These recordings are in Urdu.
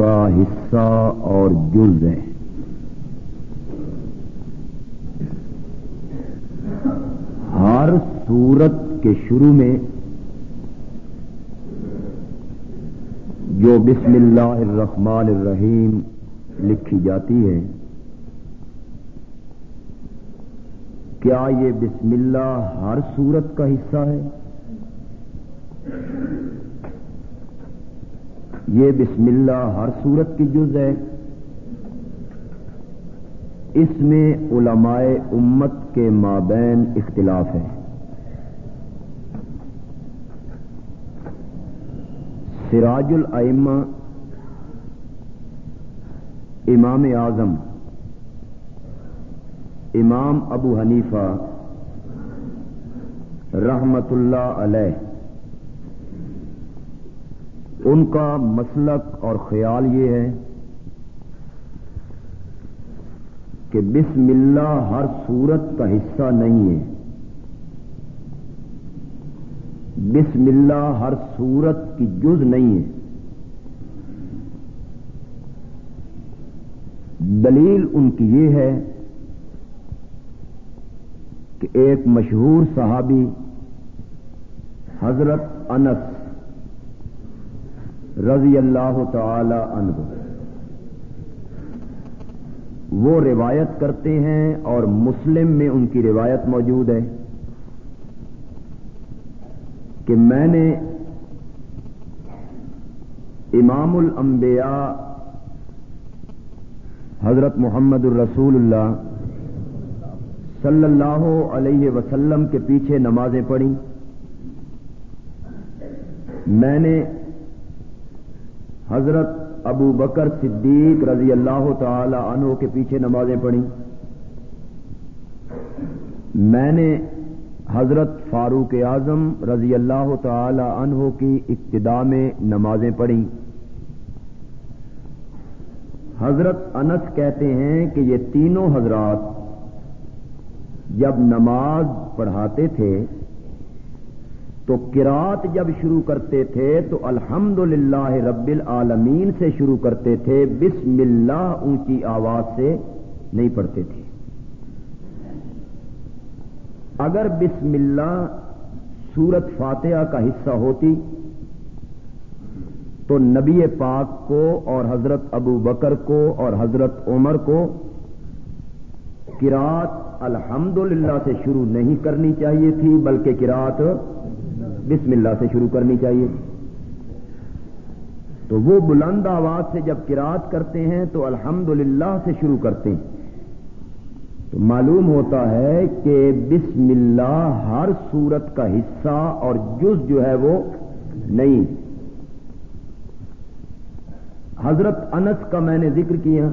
کا حصہ اور جز ہے ہر سورت کے شروع میں جو بسم اللہ الرحمن الرحیم لکھی جاتی ہے، کیا یہ بسم اللہ ہر سورت کا حصہ ہے؟ یہ بسم اللہ ہر سورت کی جز ہے۔ اس میں علماء امت کے مابین اختلاف ہے۔ سراج الائمہ امام اعظم، امام ابو حنیفہ رحمت اللہ علیہ ان کا مسلک اور خیال یہ ہے کہ بسم اللہ ہر صورت کا حصہ نہیں ہے۔ بسم اللہ ہر صورت کی جز نہیں ہے۔ دلیل ان کی یہ ہے کہ ایک مشہور صحابی حضرت انس رضی اللہ تعالی عنہ۔ وہ روایت کرتے ہیں اور مسلم میں ان کی روایت موجود ہے کہ میں نے امام الانبیاء حضرت محمد الرسول اللہ صلی اللہ علیہ وسلم کے پیچھے نمازیں پڑھی میں نے حضرت ابو بکر صدیق رضی اللہ تعالی عنہ کے پیچھے نمازیں پڑھی میں نے حضرت فاروق اعظم رضی اللہ تعالی عنہ کی ابتدا میں نمازیں پڑھی حضرت انس کہتے ہیں کہ یہ تینوں حضرات جب نماز پڑھاتے تھے تو کراط جب شروع کرتے تھے تو الحمد رب العالمین سے شروع کرتے تھے، بسم اللہ اونچی آواز سے نہیں پڑھتے تھے۔ اگر بسم اللہ سورت فاتحہ کا حصہ ہوتی تو نبی پاک کو اور حضرت ابو بکر کو اور حضرت عمر کو کراط الحمد سے شروع نہیں کرنی چاہیے تھی، بلکہ کراط بسم اللہ سے شروع کرنی چاہیے۔ تو وہ بلند آواز سے جب کراط کرتے ہیں تو الحمد سے شروع کرتے ہیں۔ تو معلوم ہوتا ہے کہ بسم اللہ ہر صورت کا حصہ اور جز جو ہے وہ نہیں۔ حضرت انس کا میں نے ذکر کیا۔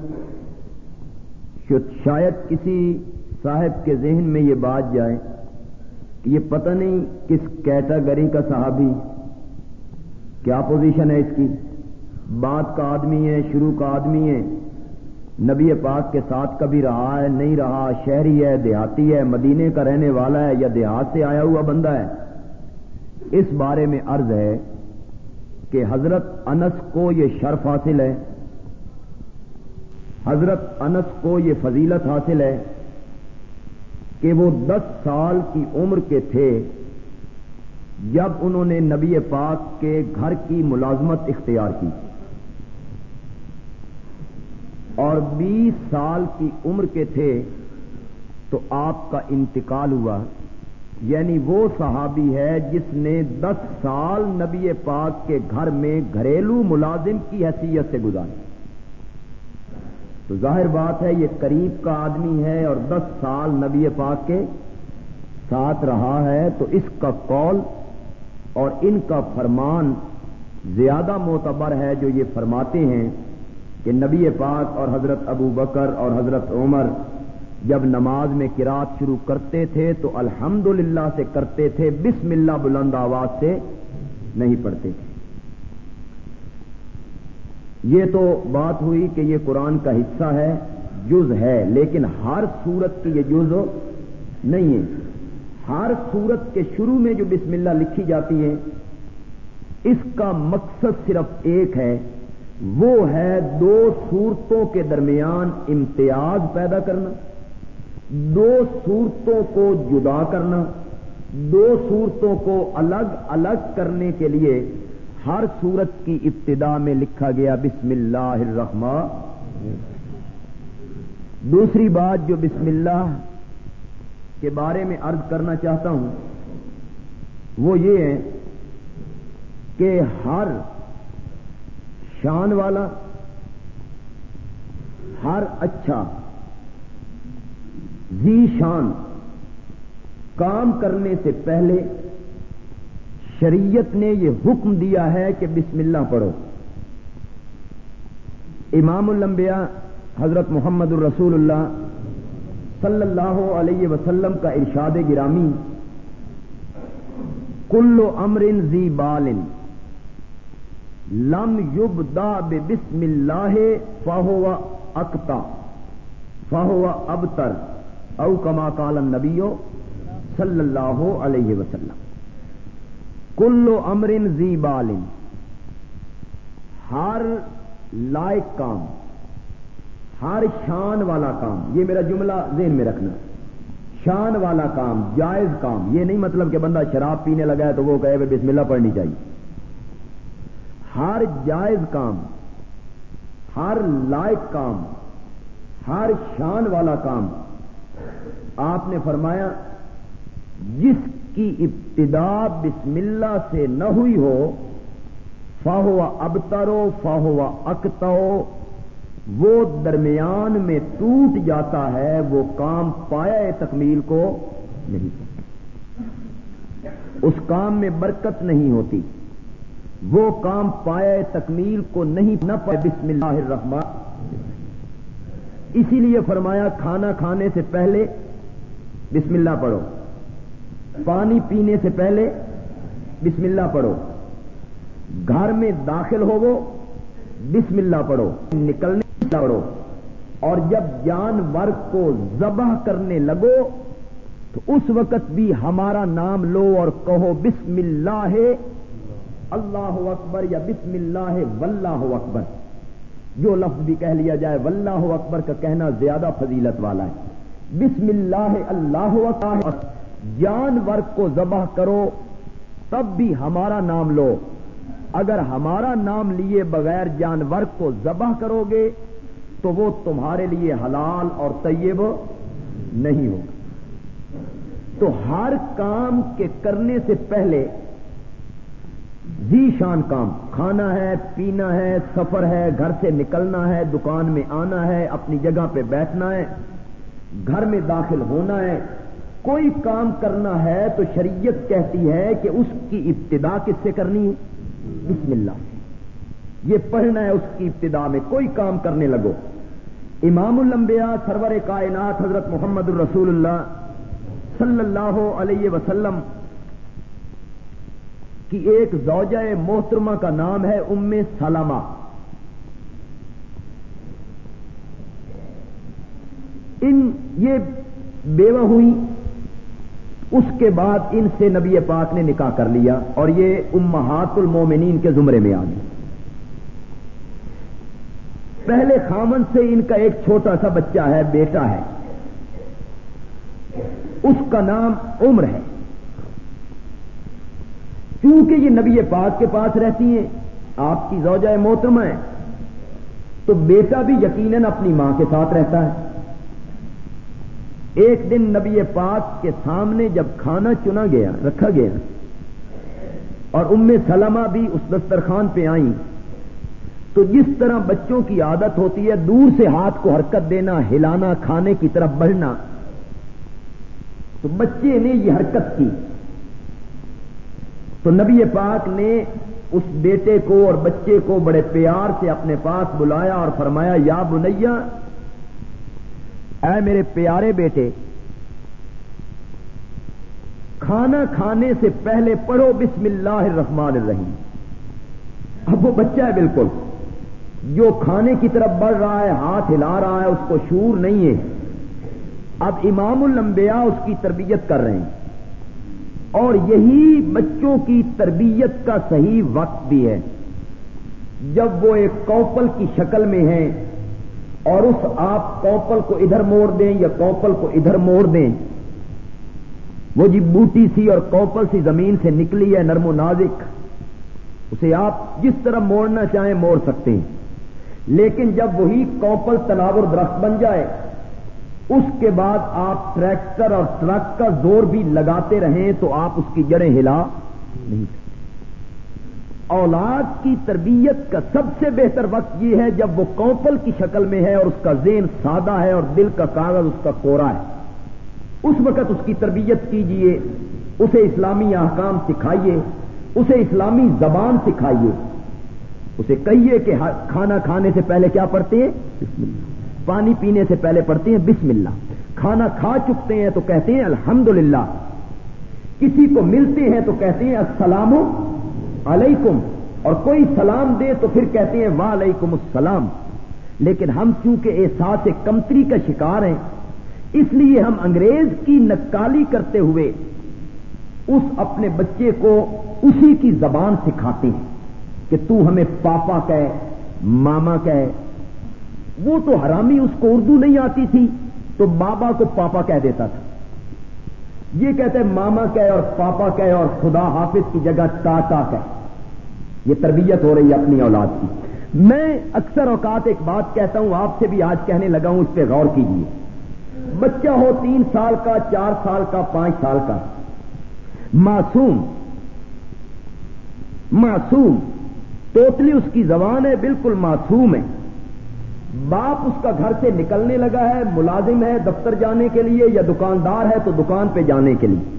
شاید کسی صاحب کے ذہن میں یہ بات جائے۔ یہ پتہ نہیں کس کیٹاگری کا صحابی کیا پوزیشن ہے اس کی۔ بات کا آدمی ہے، شروع کا آدمی ہے۔ نبی پاک کے ساتھ کبھی رہا ہے، نہیں رہا، شہری ہے، دیہاتی ہے، مدینے کا رہنے والا ہے یا دیہات سے آیا ہوا بندہ ہے۔ اس بارے میں عرض ہے کہ حضرت انس کو یہ شرف حاصل ہے۔ حضرت انس کو یہ فضیلت حاصل ہے۔ کہ وہ دس سال کی عمر کے تھے جب انہوں نے نبی پاک کے گھر کی ملازمت اختیار کی اور بیس سال کی عمر کے تھے تو آپ کا انتقال ہوا۔ یعنی وہ صحابی ہے جس نے دس سال نبی پاک کے گھر میں گھریلو ملازم کی حیثیت سے گزاری۔ تو ظاہر بات ہے یہ قریب کا آدمی ہے اور دس سال نبی پاک کے ساتھ رہا ہے، تو اس کا قول اور ان کا فرمان زیادہ معتبر ہے جو یہ فرماتے ہیں کہ نبی پاک اور حضرت ابو بکر اور حضرت عمر جب نماز میں کراط شروع کرتے تھے تو الحمد سے کرتے تھے، بسم اللہ بلند آواز سے نہیں پڑھتے تھے۔ یہ تو بات ہوئی کہ یہ قرآن کا حصہ ہے، جز ہے، لیکن ہر سورت کی یہ جز نہیں ہے۔ ہر سورت کے شروع میں جو بسم اللہ لکھی جاتی ہے، اس کا مقصد صرف ایک ہے۔ وہ ہے دو صورتوں کے درمیان امتیاز پیدا کرنا، دو صورتوں کو جدا کرنا، دو صورتوں کو الگ الگ کرنے کے لیے ہر صورت کی ابتدا میں لکھا گیا بسم اللہ الرحمن. دوسری بات جو بسم اللہ کے بارے میں عرض کرنا چاہتا ہوں، وہ یہ ہے کہ ہر شان والا، ہر اچھا زی شان کام کرنے سے پہلے شریعت نے یہ حکم دیا ہے کہ بسم اللہ پڑھو۔ امام الانبیاء حضرت محمد الرسول اللہ صلی اللہ علیہ وسلم کا ارشاد گرامی۔ کل امر زی بال لم یب دا بسم اللہ فاہو اکتا فاہو ابتر، او کما کالن نبیو صلی اللہ علیہ وسلم۔ کلو امرن زی بال ہر لائق کام، ہر شان والا کام، یہ میرا جملہ ذہن میں رکھنا۔ شان والا کام، جائز کام، یہ نہیں مطلب کہ بندہ شراب پینے لگا ہے تو وہ کہے بسم اللہ پڑھنی چاہیے۔ ہر جائز کام، ہر لائق کام، ہر شان والا کام، آپ نے فرمایا جس کی ابتدا بسم اللہ سے نہ ہوئی ہو فاہو ابترو فاہو اکتو، وہ درمیان میں ٹوٹ جاتا ہے، وہ کام پایا تکمیل کو نہیں۔ اس کام میں برکت نہیں ہوتی۔ وہ کام پایا تکمیل کو نہیں، نہ پائے بسم اللہ الرحمن۔ اسی لیے فرمایا، کھانا کھانے سے پہلے بسم اللہ پڑھو۔ پانی پینے سے پہلے بسم اللہ پڑھو۔ گھر میں داخل ہو بسم اللہ پڑھو۔ نکلنے پڑھو۔ اور جب جانور کو ذبح کرنے لگو، تو اس وقت بھی ہمارا نام لو اور کہو بسم اللہ ہے اللہ اکبر یا بسم اللہ ہے واللہ اکبر۔ جو لفظ بھی کہہ لیا جائے، واللہ اکبر کا کہنا زیادہ فضیلت والا ہے۔ بسم اللہ اللہ اکبر۔ جانور کو ذبح کرو، تب بھی ہمارا نام لو۔ اگر ہمارا نام لیے بغیر جانور کو ذبح کرو گے تو وہ تمہارے لیے حلال اور طیب نہیں ہوگا۔ تو ہر کام کے کرنے سے پہلے جی شان کام، کھانا ہے، پینا ہے، سفر ہے، گھر سے نکلنا ہے، دکان میں آنا ہے، اپنی جگہ پہ بیٹھنا ہے، گھر میں داخل ہونا ہے کوئی کام کرنا ہے تو شریعت کہتی ہے کہ اس کی ابتدا کس سے کرنی ہے؟ بسم اللہ یہ پڑھنا ہے اس کی ابتدا میں، کوئی کام کرنے لگو۔ امام الانبیاء، سرور کائنات، حضرت محمد الرسول اللہ صلی اللہ علیہ وسلم کی ایک زوجہ محترمہ کا نام ہے ام سلامہ ان یہ بیوہ ہوئی۔ اس کے بعد ان سے نبی پاک نے نکاح کر لیا اور یہ امہات المومنین کے زمرے میں آ گئی پہلے خامن سے ان کا ایک چھوٹا سا بچہ ہے، بیٹا ہے۔ اس کا نام عمر ہے۔ کیونکہ یہ نبی پاک کے پاس رہتی ہیں، آپ کی زوجہ محترمہ ہے، تو بیٹا بھی یقیناً اپنی ماں کے ساتھ رہتا ہے۔ ایک دن نبی پاک کے سامنے جب کھانا چنا گیا، رکھا گیا، اور ام سلمہ بھی اس دسترخوان پہ آئیں۔ تو جس طرح بچوں کی عادت ہوتی ہے، دور سے ہاتھ کو حرکت دینا، ہلانا، کھانے کی طرف بڑھنا۔ تو بچے نے یہ حرکت کی۔ تو نبی پاک نے اس بیٹے کو اور بچے کو بڑے پیار سے اپنے پاس بلایا اور فرمایا، یا بنیا اے میرے پیارے بیٹے، کھانا کھانے سے پہلے پڑھو بسم اللہ الرحمن الرحیم۔ اب وہ بچہ ہے بالکل، جو کھانے کی طرف بڑھ رہا ہے، ہاتھ ہلا رہا ہے، اس کو شور نہیں ہے۔ اب امام الانبیاء اس کی تربیت کر رہے ہیں۔ اور یہی بچوں کی تربیت کا صحیح وقت بھی ہے۔ جب وہ ایک کوپل کی شکل میں ہیں اور اس آپ کوپل کو ادھر موڑ دیں یا کوپل کو ادھر موڑ دیں۔ وہ جی بوٹی سی اور کوپل سی زمین سے نکلی ہے، نرم و نازک۔ اسے آپ جس طرح موڑنا چاہیں موڑ سکتے ہیں۔ لیکن جب وہی کوپل تناور درخت بن جائے، اس کے بعد آپ ٹریکٹر اور ٹرک کا زور بھی لگاتے رہیں تو آپ اس کی جڑیں ہلا نہیں سکتے۔ اولاد کی تربیت کا سب سے بہتر وقت یہ ہے جب وہ کوپل کی شکل میں ہے اور اس کا ذہن سادہ ہے اور دل کا کاغذ اس کا کورا ہے۔ اس وقت اس کی تربیت کیجیے، اسے اسلامی احکام سکھائیے، اسے اسلامی زبان سکھائیے۔ اسے کہیے کہ کھانا کھانے سے پہلے کیا پڑھتے ہیں؟ بسم اللہ۔ پانی پینے سے پہلے پڑھتے ہیں؟ بسم اللہ۔ کھانا کھا چکتے ہیں تو کہتے ہیں الحمد کسی کو ملتے ہیں تو کہتے ہیں السلام۔ علیکم اور کوئی سلام دے تو پھر کہتے ہیں وعلیکم السلام۔ لیکن ہم چونکہ احساس کمتری کا شکار ہیں، اس لیے ہم انگریز کی نکالی کرتے ہوئے اس اپنے بچے کو اسی کی زبان سکھاتے ہیں کہ تو ہمیں پاپا کہے ماما کہے وہ تو حرامی، اس کو اردو نہیں آتی تھی، تو بابا کو پاپا کہہ دیتا تھا۔ یہ کہتے ہیں ماما کہے اور پاپا کہے اور خدا حافظ کی جگہ ٹاٹا کہے یہ تربیت ہو رہی ہے اپنی اولاد کی۔ میں اکثر اوقات ایک بات کہتا ہوں، آپ سے بھی آج کہنے لگا ہوں، اس پہ غور کیجیے بچہ ہو تین سال کا، چار سال کا، پانچ سال کا۔ معصوم معصوم۔ ٹوٹلی اس کی زبان ہے، بالکل معصوم ہے۔ باپ اس کا گھر سے نکلنے لگا ہے، ملازم ہے دفتر جانے کے لیے یا دکاندار ہے تو دکان پہ جانے کے لیے۔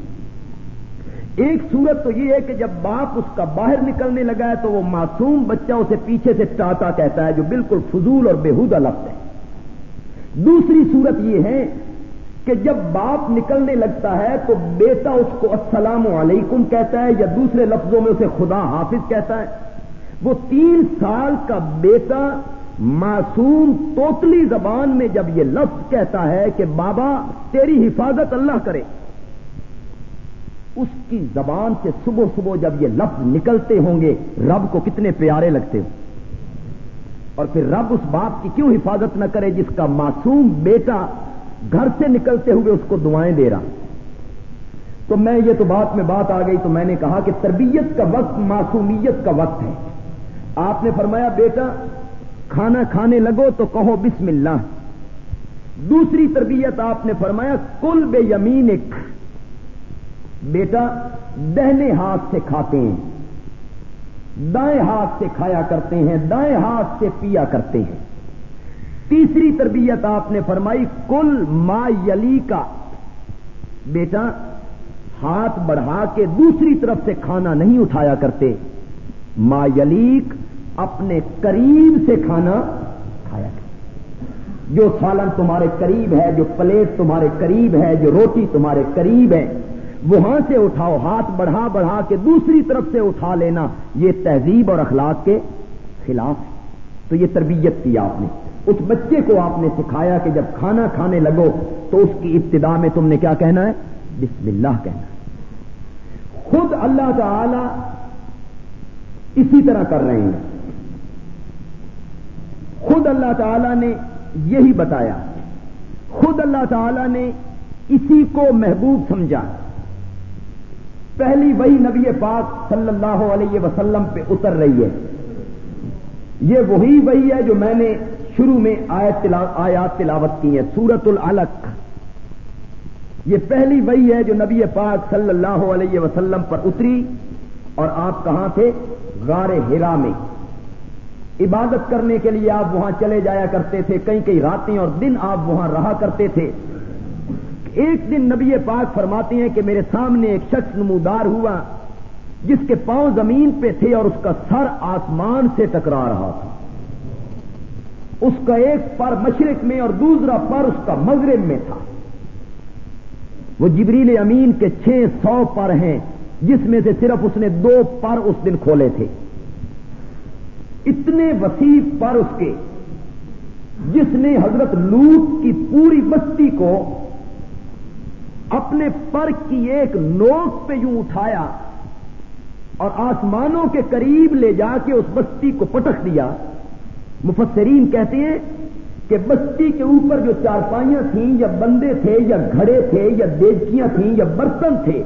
ایک صورت تو یہ ہے کہ جب باپ اس کا باہر نکلنے لگا ہے تو وہ معصوم بچہ اسے پیچھے سے ٹاٹا کہتا ہے جو بالکل فضول اور بےحودہ لفظ ہے۔ دوسری صورت یہ ہے کہ جب باپ نکلنے لگتا ہے تو بیٹا اس کو السلام علیکم کہتا ہے یا دوسرے لفظوں میں اسے خدا حافظ کہتا ہے۔ وہ تین سال کا بیٹا معصوم توتلی زبان میں جب یہ لفظ کہتا ہے کہ بابا تیری حفاظت اللہ کرے، اس کی زبان سے صبح صبح جب یہ لفظ نکلتے ہوں گے، رب کو کتنے پیارے لگتے ہوں۔ اور پھر رب اس باپ کی کیوں حفاظت نہ کرے جس کا معصوم بیٹا گھر سے نکلتے ہوئے اس کو دعائیں دے رہا۔ تو میں یہ تو بات میں بات آ گئی تو میں نے کہا کہ تربیت کا وقت معصومیت کا وقت ہے۔ آپ نے فرمایا بیٹا کھانا کھانے لگو تو کہو بسم اللہ۔ دوسری تربیت آپ نے فرمایا، کل بے یمین بیٹا، دہنے ہاتھ سے کھاتے ہیں۔ دائیں ہاتھ سے کھایا کرتے ہیں، دائیں ہاتھ سے پیا کرتے ہیں۔ تیسری تربیت آپ نے فرمائی، کل ما یلی کا۔ بیٹا، ہاتھ بڑھا کے دوسری طرف سے کھانا نہیں اٹھایا کرتے۔ ما یلیک اپنے قریب سے کھانا کھایا کرتے جو سالن تمہارے قریب ہے، جو پلیٹ تمہارے قریب ہے، جو روٹی تمہارے قریب ہے، وہاں سے اٹھاؤ، ہاتھ بڑھا بڑھا کے دوسری طرف سے اٹھا لینا، یہ تہذیب اور اخلاق کے خلاف ہے۔ تو یہ تربیت کی آپ نے، اس بچے کو آپ نے سکھایا کہ جب کھانا کھانے لگو تو اس کی ابتدا میں تم نے کیا کہنا ہے؟ بسم اللہ کہنا ہے۔ خود اللہ تعالی اسی طرح کر رہے ہیں۔ خود اللہ تعالی نے یہی بتایا۔ خود اللہ تعالی نے اسی کو محبوب سمجھا۔ پہلی وہی نبی پاک صلی اللہ علیہ وسلم پہ اتر رہی ہے۔ یہ وہی وہی ہے جو میں نے شروع میں آیت آیات تلاوت کی ہے سورت العلق۔ یہ پہلی وہی ہے جو نبی پاک صلی اللہ علیہ وسلم پر اتری اور آپ کہاں تھے؟ غار ہرا میں۔ عبادت کرنے کے لیے آپ وہاں چلے جایا کرتے تھے کئی کئی راتیں اور دن آپ وہاں رہا کرتے تھے۔ ایک دن نبی پاک فرماتے ہیں کہ میرے سامنے ایک شخص نمودار ہوا، جس کے پاؤں زمین پہ تھے اور اس کا سر آسمان سے ٹکرا رہا تھا۔ اس کا ایک پر مشرق میں اور دوسرا پر اس کا مغرب میں تھا۔ وہ جبریل امین کے چھ سو پر ہیں، جس میں سے صرف اس نے دو پر اس دن کھولے تھے۔ اتنے وسیع پر اس کے، جس نے حضرت لوٹ کی پوری بستی کو اپنے پر کی ایک نوک پہ یوں اٹھایا اور آسمانوں کے قریب لے جا کے اس بستی کو پٹک دیا۔ مفسرین کہتے ہیں کہ بستی کے اوپر جو چارپائیاں تھیں، یا بندے تھے، یا گھڑے تھے، یا دیگچیاں تھیں، یا برتن تھے،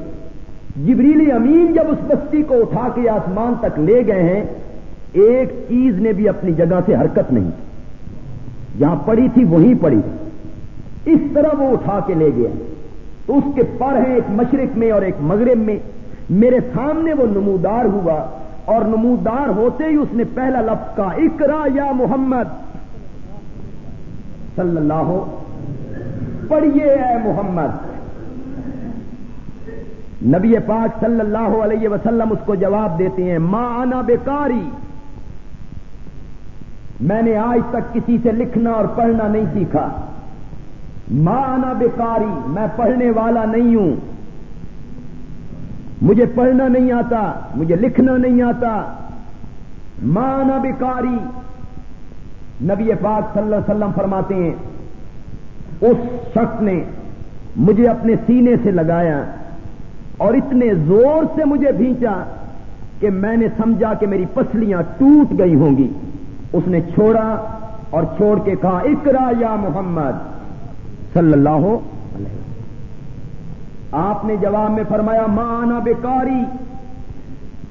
جبریل امین جب اس بستی کو اٹھا کے آسمان تک لے گئے ہیں ایک چیز نے بھی اپنی جگہ سے حرکت نہیں کی۔ جہاں پڑی تھی وہیں پڑی۔ تھی اس طرح وہ اٹھا کے لے گیا۔ تو اس کے پر ہیں ایک مشرق میں اور ایک مغرب میں۔ میرے سامنے وہ نمودار ہوا اور نمودار ہوتے ہی اس نے پہلا لفظ کا اکرا یا محمد۔ صلی اللہ ہو۔ پڑھیے اے محمد۔ نبی پاک صلی اللہ علیہ وسلم اس کو جواب دیتے ہیں ماں آنا بیکاری میں نے آج تک کسی سے لکھنا اور پڑھنا نہیں سیکھا۔ ماں آنا بیکاری میں پڑھنے والا نہیں ہوں۔ مجھے پڑھنا نہیں آتا، مجھے لکھنا نہیں آتا۔ ماں آنا بیکاری نبی پاک صلی اللہ علیہ وسلم فرماتے ہیں، اس شخص نے مجھے اپنے سینے سے لگایا اور اتنے زور سے مجھے بھینچا کہ میں نے سمجھا کہ میری پسلیاں ٹوٹ گئی ہوں گی۔ اس نے چھوڑا اور چھوڑ کے کہا اکرا یا محمد صلی اللہ علیہ آپ نے جواب میں فرمایا مانا بیکاری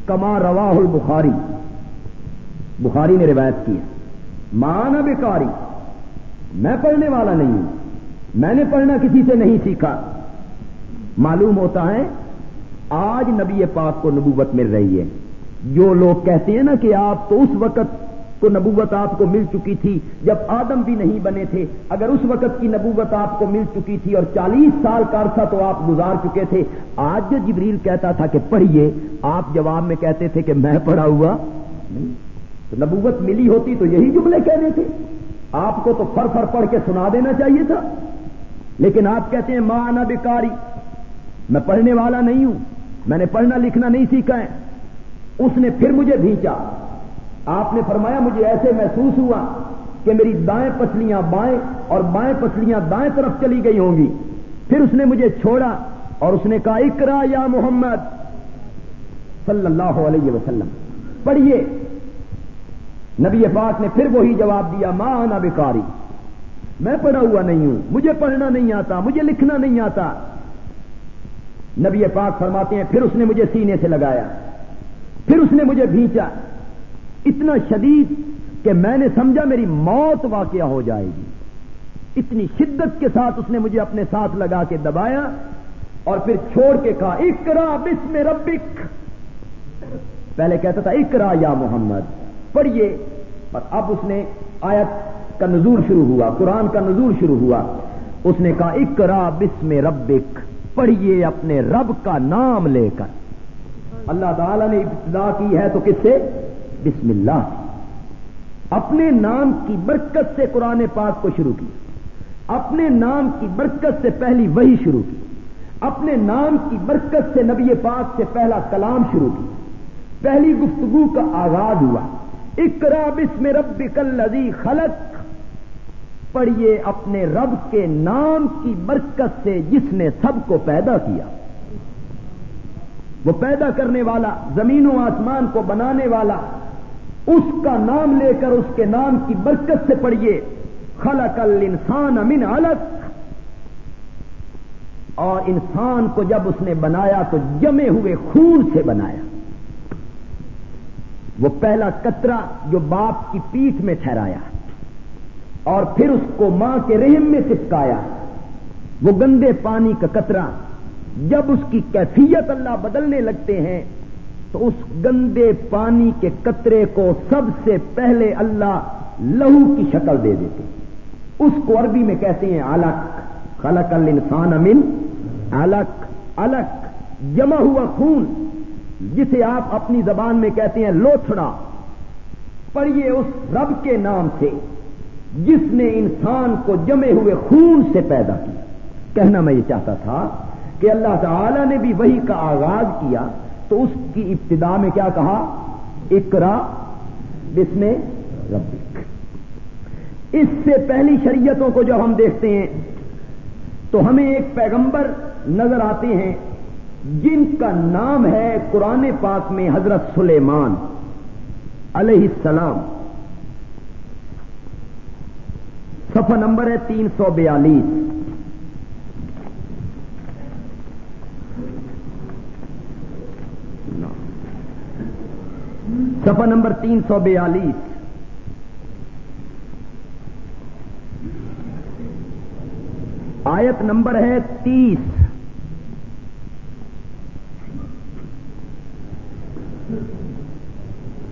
کما رواہ البخاری۔ بخاری نے روایت کیا مانا بیکاری میں پڑھنے والا نہیں ہوں۔ میں نے پڑھنا کسی سے نہیں سیکھا۔ معلوم ہوتا ہے، آج نبی پاک کو نبوت مل رہی ہے۔ جو لوگ کہتے ہیں نا کہ آپ تو اس وقت کو نبوت آپ کو مل چکی تھی جب آدم بھی نہیں بنے تھے۔ اگر اس وقت کی نبوت آپ کو مل چکی تھی اور چالیس سال کا عرصہ تو آپ گزار چکے تھے۔ آج جو جبریل کہتا تھا کہ پڑھیے، آپ جواب میں کہتے تھے کہ میں پڑھا ہوا تو نبوت ملی ہوتی تو یہی جملے کہنے تھے۔ آپ کو تو فر فر پڑھ کے سنا دینا چاہیے تھا۔ لیکن آپ کہتے ہیں، ماں نہ بیکاری، میں پڑھنے والا نہیں ہوں۔ میں نے پڑھنا لکھنا نہیں سیکھا ہے۔ اس نے پھر مجھے بھیجا۔ آپ نے فرمایا مجھے ایسے محسوس ہوا کہ میری دائیں پسلیاں بائیں اور بائیں پسلیاں دائیں طرف چلی گئی ہوں گی۔ پھر اس نے مجھے چھوڑا اور اس نے کہا اکرا یا محمد۔ صلی اللہ علیہ وسلم۔ پڑھیے۔ نبی پاک نے پھر وہی جواب دیا ماں آنا بیکاری میں پڑھا ہوا نہیں ہوں، مجھے پڑھنا نہیں آتا، مجھے لکھنا نہیں آتا۔ نبی پاک فرماتے ہیں، پھر اس نے مجھے سینے سے لگایا، پھر اس نے مجھے بھیچا اتنا شدید کہ میں نے سمجھا میری موت واقعہ ہو جائے گی۔ اتنی شدت کے ساتھ اس نے مجھے اپنے ساتھ لگا کے دبایا اور پھر چھوڑ کے کہا اکرا بسم ربک۔ پہلے کہتا تھا اکرا یا محمد۔ پڑھیے۔ پر اب اس نے آیت کا نزول شروع ہوا، قرآن کا نزول شروع ہوا۔ اس نے کہا اکرا بسم ربک۔ پڑھیے اپنے رب کا نام لے کر۔ اللہ تعالی نے ابتدا کی ہے تو کس سے؟ بسم اللہ۔ اپنے نام کی برکت سے قرآن پاک کو شروع کی۔ اپنے نام کی برکت سے پہلی وہی شروع کی۔ اپنے نام کی برکت سے نبی پاک سے پہلا کلام شروع کی۔ پہلی گفتگو کا آغاز ہوا۔ اکرا بسم رب کل خلق۔ پڑھیے اپنے رب کے نام کی برکت سے جس نے سب کو پیدا کیا۔ وہ پیدا کرنے والا، زمین و آسمان کو بنانے والا اس کا نام لے کر اس کے نام کی برکت سے پڑھیے۔ خلق الانسان من علق۔ اور انسان کو جب اس نے بنایا تو جمے ہوئے خون سے بنایا۔ وہ پہلا کترا جو باپ کی پیٹھ میں ٹھہرایا۔ اور پھر اس کو ماں کے رحم میں چپکایا۔ وہ گندے پانی کا کترا جب اس کی کیفیت اللہ بدلنے لگتے ہیں تو اس گندے پانی کے قطرے کو سب سے پہلے اللہ لہو کی شکل دے دیتے اس کو عربی میں کہتے ہیں الک خلق الانسان امن الک الک جمع ہوا خون، جسے آپ اپنی زبان میں کہتے ہیں لوتھڑا۔ پڑھیے اس رب کے نام سے، جس نے انسان کو جمے ہوئے خون سے پیدا کیا۔ کہنا میں یہ چاہتا تھا کہ اللہ تعالی نے بھی وہی کا آغاز کیا تو اس کی ابتدا میں کیا کہا؟ اکرا بس میں ربک۔ اس سے پہلی شریعتوں کو جب ہم دیکھتے ہیں، تو ہمیں ایک پیغمبر نظر آتے ہیں، جن کا نام ہے قرآن پاک میں حضرت سلیمان علیہ السلام۔ صفحہ نمبر ہے تین سو بیالیس۔ صفحہ نمبر تین سو بیالیس۔ آیت نمبر ہے تیس۔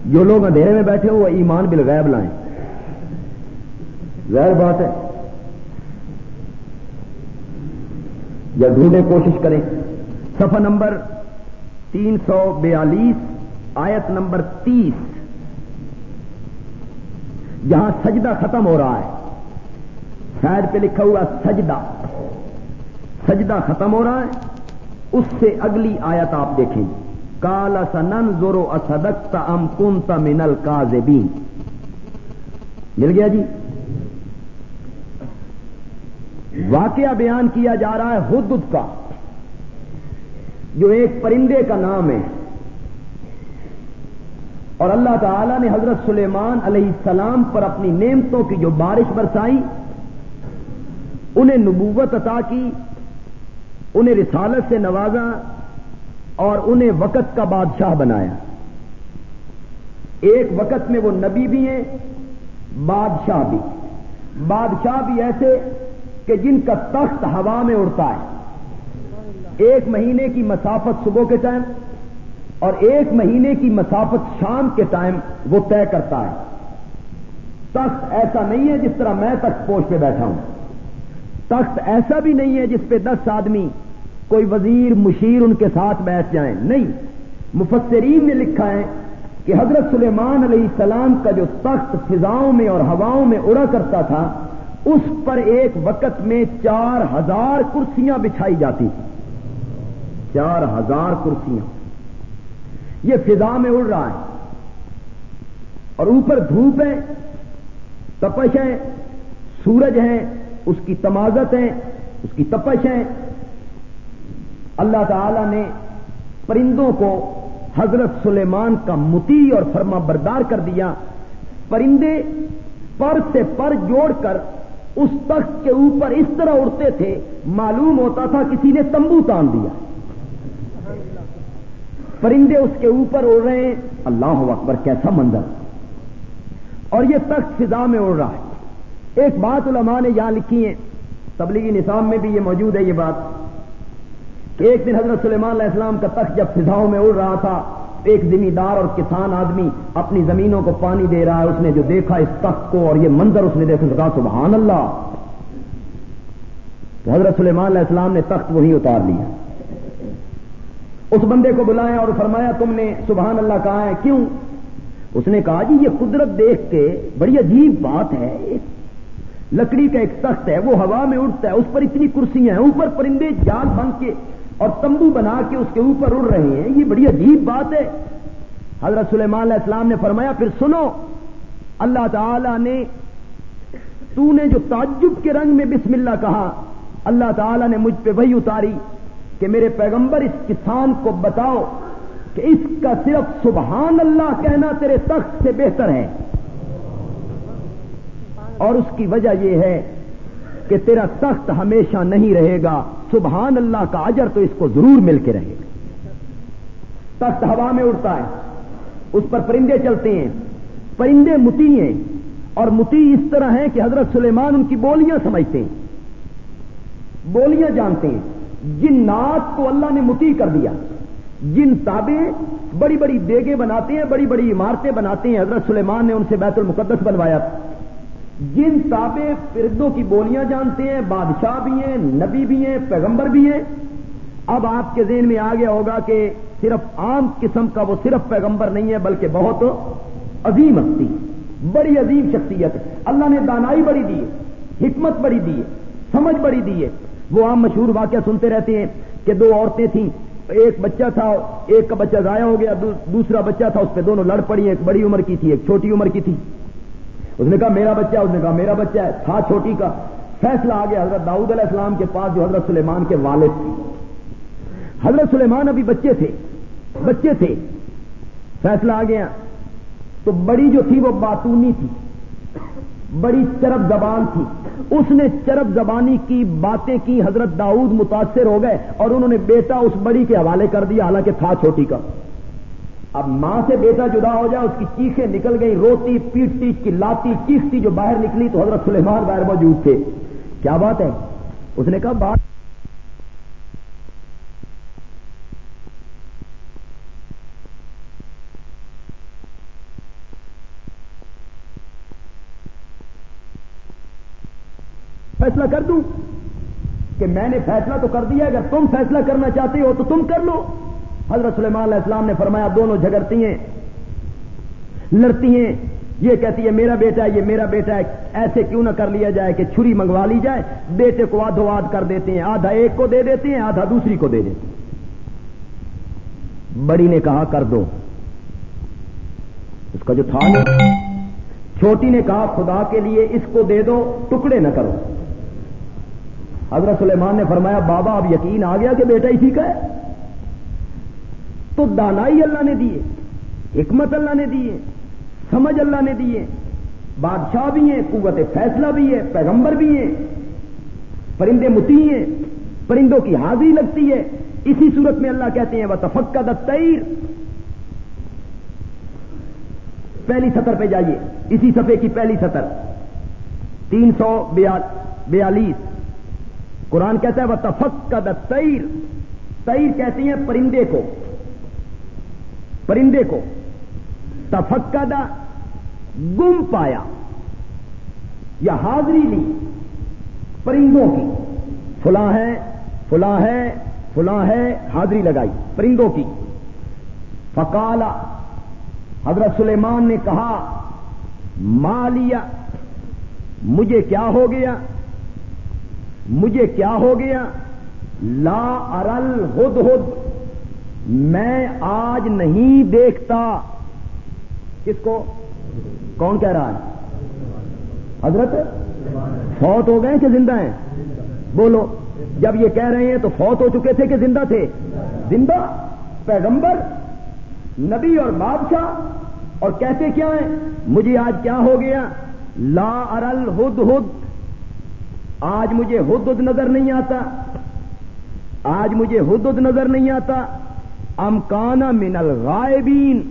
جو لوگ اندھیرے میں بیٹھے ہو، وہ ایمان بالغیب لائیں۔ غیر بات ہے۔ یا ڈھونڈے کوشش کریں۔ صفحہ نمبر تین سو بیالیس۔ آیت نمبر تیس۔ جہاں سجدہ ختم ہو رہا ہے۔ سائڈ پہ لکھا ہوا سجدہ۔ سجدہ ختم ہو رہا ہے۔ اس سے اگلی آیت آپ دیکھیں۔ کالا سنن زورو اسدکتا ام کنتا منل کا مل گیا جی؟ واقعہ بیان کیا جا رہا ہے حد کا۔ جو ایک پرندے کا نام ہے۔ اور اللہ تعالی نے حضرت سلیمان علیہ السلام پر اپنی نعمتوں کی جو بارش برسائی، انہیں نبوت عطا کی، انہیں رسالت سے نوازا اور انہیں وقت کا بادشاہ بنایا۔ ایک وقت میں وہ نبی بھی ہیں، بادشاہ بھی۔ بادشاہ بھی ایسے کہ جن کا تخت ہوا میں اڑتا ہے۔ ایک مہینے کی مسافت صبح کے ٹائم اور ایک مہینے کی مسافت شام کے ٹائم وہ طے کرتا ہے۔ تخت ایسا نہیں ہے جس طرح میں تخت پوچھ پہ بیٹھا ہوں۔ تخت ایسا بھی نہیں ہے جس پہ دس آدمی کوئی وزیر، مشیر ان کے ساتھ بیٹھ جائیں۔ نہیں۔ مفسرین نے لکھا ہے کہ حضرت سلیمان علیہ السلام کا جو تخت فضاؤں میں اور ہواؤں میں اڑا کرتا تھا، اس پر ایک وقت میں چار ہزار کرسیاں بچھائی جاتی تھی چار ہزار کرسیاں۔ یہ فضا میں اڑ رہا ہے۔ اور اوپر دھوپ ہے، تپش ہے، سورج ہے، اس کی تمازت ہے، اس کی تپش ہے۔ اللہ تعالی نے پرندوں کو حضرت سلیمان کا متی اور فرما بردار کر دیا۔ پرندے پر سے پر جوڑ کر اس تخت کے اوپر اس طرح اڑتے تھے، معلوم ہوتا تھا کسی نے تمبو تان دیا۔ پرندے اس کے اوپر اڑ رہے ہیں۔ اللہ اکبر، کیسا منظر۔ اور یہ تخت فضا میں اڑ رہا ہے۔ ایک بات علماء نے یہاں لکھی ہے۔ تبلیغی نظام میں بھی یہ موجود ہے یہ بات۔ کہ ایک دن حضرت سلیمان علیہ السلام کا تخت جب فضاؤں میں اڑ رہا تھا، ایک زمیندار اور کسان آدمی اپنی زمینوں کو پانی دے رہا ہے۔ اس نے جو دیکھا اس تخت کو اور یہ منظر اس نے دیکھا کہا، سبحان اللہ۔ تو حضرت سلیمان علیہ السلام نے تخت وہی اتار لیا۔ اس بندے کو بلایا اور فرمایا تم نے سبحان اللہ کہا ہے، کیوں؟ اس نے کہا جی یہ قدرت دیکھ کے بڑی عجیب بات ہے۔ لکڑی کا ایک تخت ہے، وہ ہوا میں اٹھتا ہے، اس پر اتنی کرسیاں ہیں، اوپر پرندے جال بن کے اور تمبو بنا کے اس کے اوپر اڑ رہے ہیں۔ یہ بڑی عجیب بات ہے۔ حضرت سلیمان علیہ السلام نے فرمایا، پھر سنو، اللہ تعالی نے تو نے جو تعجب کے رنگ میں بسم اللہ کہا، اللہ تعالی نے مجھ پہ وہی اتاری۔ کہ میرے پیغمبر اس کسان کو بتاؤ کہ اس کا صرف سبحان اللہ کہنا تیرے تخت سے بہتر ہے۔ اور اس کی وجہ یہ ہے کہ تیرا تخت ہمیشہ نہیں رہے گا۔ سبحان اللہ کا اجر تو اس کو ضرور مل کے رہے گا۔ تخت ہوا میں اڑتا ہے۔ اس پر پرندے چلتے ہیں۔ پرندے متی ہیں۔ اور متی اس طرح ہیں کہ حضرت سلیمان ان کی بولیاں سمجھتے ہیں۔ بولیاں جانتے ہیں۔ جن نات کو اللہ نے متی کر دیا۔ جن تابے بڑی بڑی دیگیں بناتے ہیں، بڑی بڑی عمارتیں بناتے ہیں۔ حضرت سلیمان نے ان سے بیت المقدس بنوایا۔ جن تابے فردوں کی بولیاں جانتے ہیں، بادشاہ بھی ہیں، نبی بھی ہیں، پیغمبر بھی ہیں۔ اب آپ کے ذہن میں آ گیا ہوگا کہ صرف عام قسم کا وہ صرف پیغمبر نہیں ہے، بلکہ بہت عظیم ہستی بڑی عظیم شخصیت۔ اللہ نے دانائی بڑی دی ہے حکمت بڑی دی ہے سمجھ بڑی دی۔ ہے وہ عام مشہور واقعہ سنتے رہتے ہیں کہ دو عورتیں تھیں، ایک بچہ تھا، ایک کا بچہ ضائع ہو گیا دوسرا بچہ تھا، اس پہ دونوں لڑ پڑی ایک بڑی عمر کی تھی، ایک چھوٹی عمر کی تھی۔ اس نے کہا، میرا بچہ اس نے کہا، میرا بچہ ہے، تھا چھوٹی کا۔ فیصلہ آ گیا، حضرت داؤد علیہ السلام کے پاس جو حضرت سلیمان کے والد تھے۔ حضرت سلیمان ابھی بچے تھے بچے تھے۔ فیصلہ آ گیا۔ تو بڑی جو تھی وہ باتونی تھی۔ بڑی چرب زبان تھی۔ اس نے چرب زبانی کی باتیں کی، حضرت داؤد متاثر ہو گئے اور انہوں نے بیٹا اس بڑی کے حوالے کر دیا، حالانکہ تھا چھوٹی کا۔ اب ماں سے بیٹا جدا ہو جائے، اس کی چیخیں نکل گئی روتی، پیٹتی، چلاتی، چیختی جو باہر نکلی تو حضرت سلیمان باہر موجود تھے۔ کیا بات ہے؟ اس نے کہا فیصلہ کر دوں کہ میں نے فیصلہ تو کر دیا اگر تم فیصلہ کرنا چاہتے ہو تو تم کر لو۔ حضرت سلیمان علیہ السلام نے فرمایا، دونوں جھگڑتی ہیں، لڑتی ہیں۔ یہ کہتی ہے، میرا بیٹا ہے، یہ میرا بیٹا ہے، ایسے کیوں نہ کر لیا جائے کہ چھری منگوا لی جائے۔ بیٹے کو آدھو آدھ کر دیتے ہیں، آدھا ایک کو دے دیتے ہیں، آدھا دوسری کو دے دیتے ہیں۔ بڑی نے کہا، کر دو۔ اس کا جو تھا چھوٹی نے کہا، خدا کے لیے اس کو دے دو، ٹکڑے نہ کرو۔ حضرت سلیمان نے فرمایا، بابا، اب یقین آ گیا کہ بیٹا اسی کا ہے۔ تو دانائی اللہ نے دیے، حکمت اللہ نے دیے، سمجھ اللہ نے دیے۔ بادشاہ بھی ہیں، قوت فیصلہ بھی ہے، پیغمبر بھی ہیں۔ پرندے متی ہیں، پرندوں کی حاضری لگتی ہے۔ اسی صورت میں اللہ کہتے ہیں وہ تفقد تیر پہلی سطر پہ جائیے۔ اسی صفحے کی پہلی سطر۔ تین سو بیالیس۔ قرآن کہتا ہے وہ تفقد تیر تیر کہتے ہیں پرندے کو۔ پرندے کو۔ تفقدہ گم پایا۔ یا حاضری لی۔ پرندوں کی۔ فلاں ہے فلاں ہے فلاں ہے، حاضری لگائی۔ پرندوں کی۔ فکالا حضرت سلیمان نے کہا مالیا مجھے کیا ہو گیا؟ مجھے کیا ہو گیا؟ لا ارل ہد ہد، میں آج نہیں دیکھتا۔ کس کو؟ کون کہہ رہا ہے؟ حضرت؟ فوت ہو گئے کہ زندہ ہیں؟ بولو، جب یہ کہہ رہے ہیں تو فوت ہو چکے تھے کہ زندہ تھے؟ زندہ؟ پیغمبر، نبی اور بادشاہ؟ اور کہتے کیا ہیں؟ مجھے آج کیا ہو گیا؟ لا ارل ہد ہد آج مجھے ہد نظر نہیں آتا۔ آج مجھے ہد نظر نہیں آتا۔ امکانہ من الغائبین،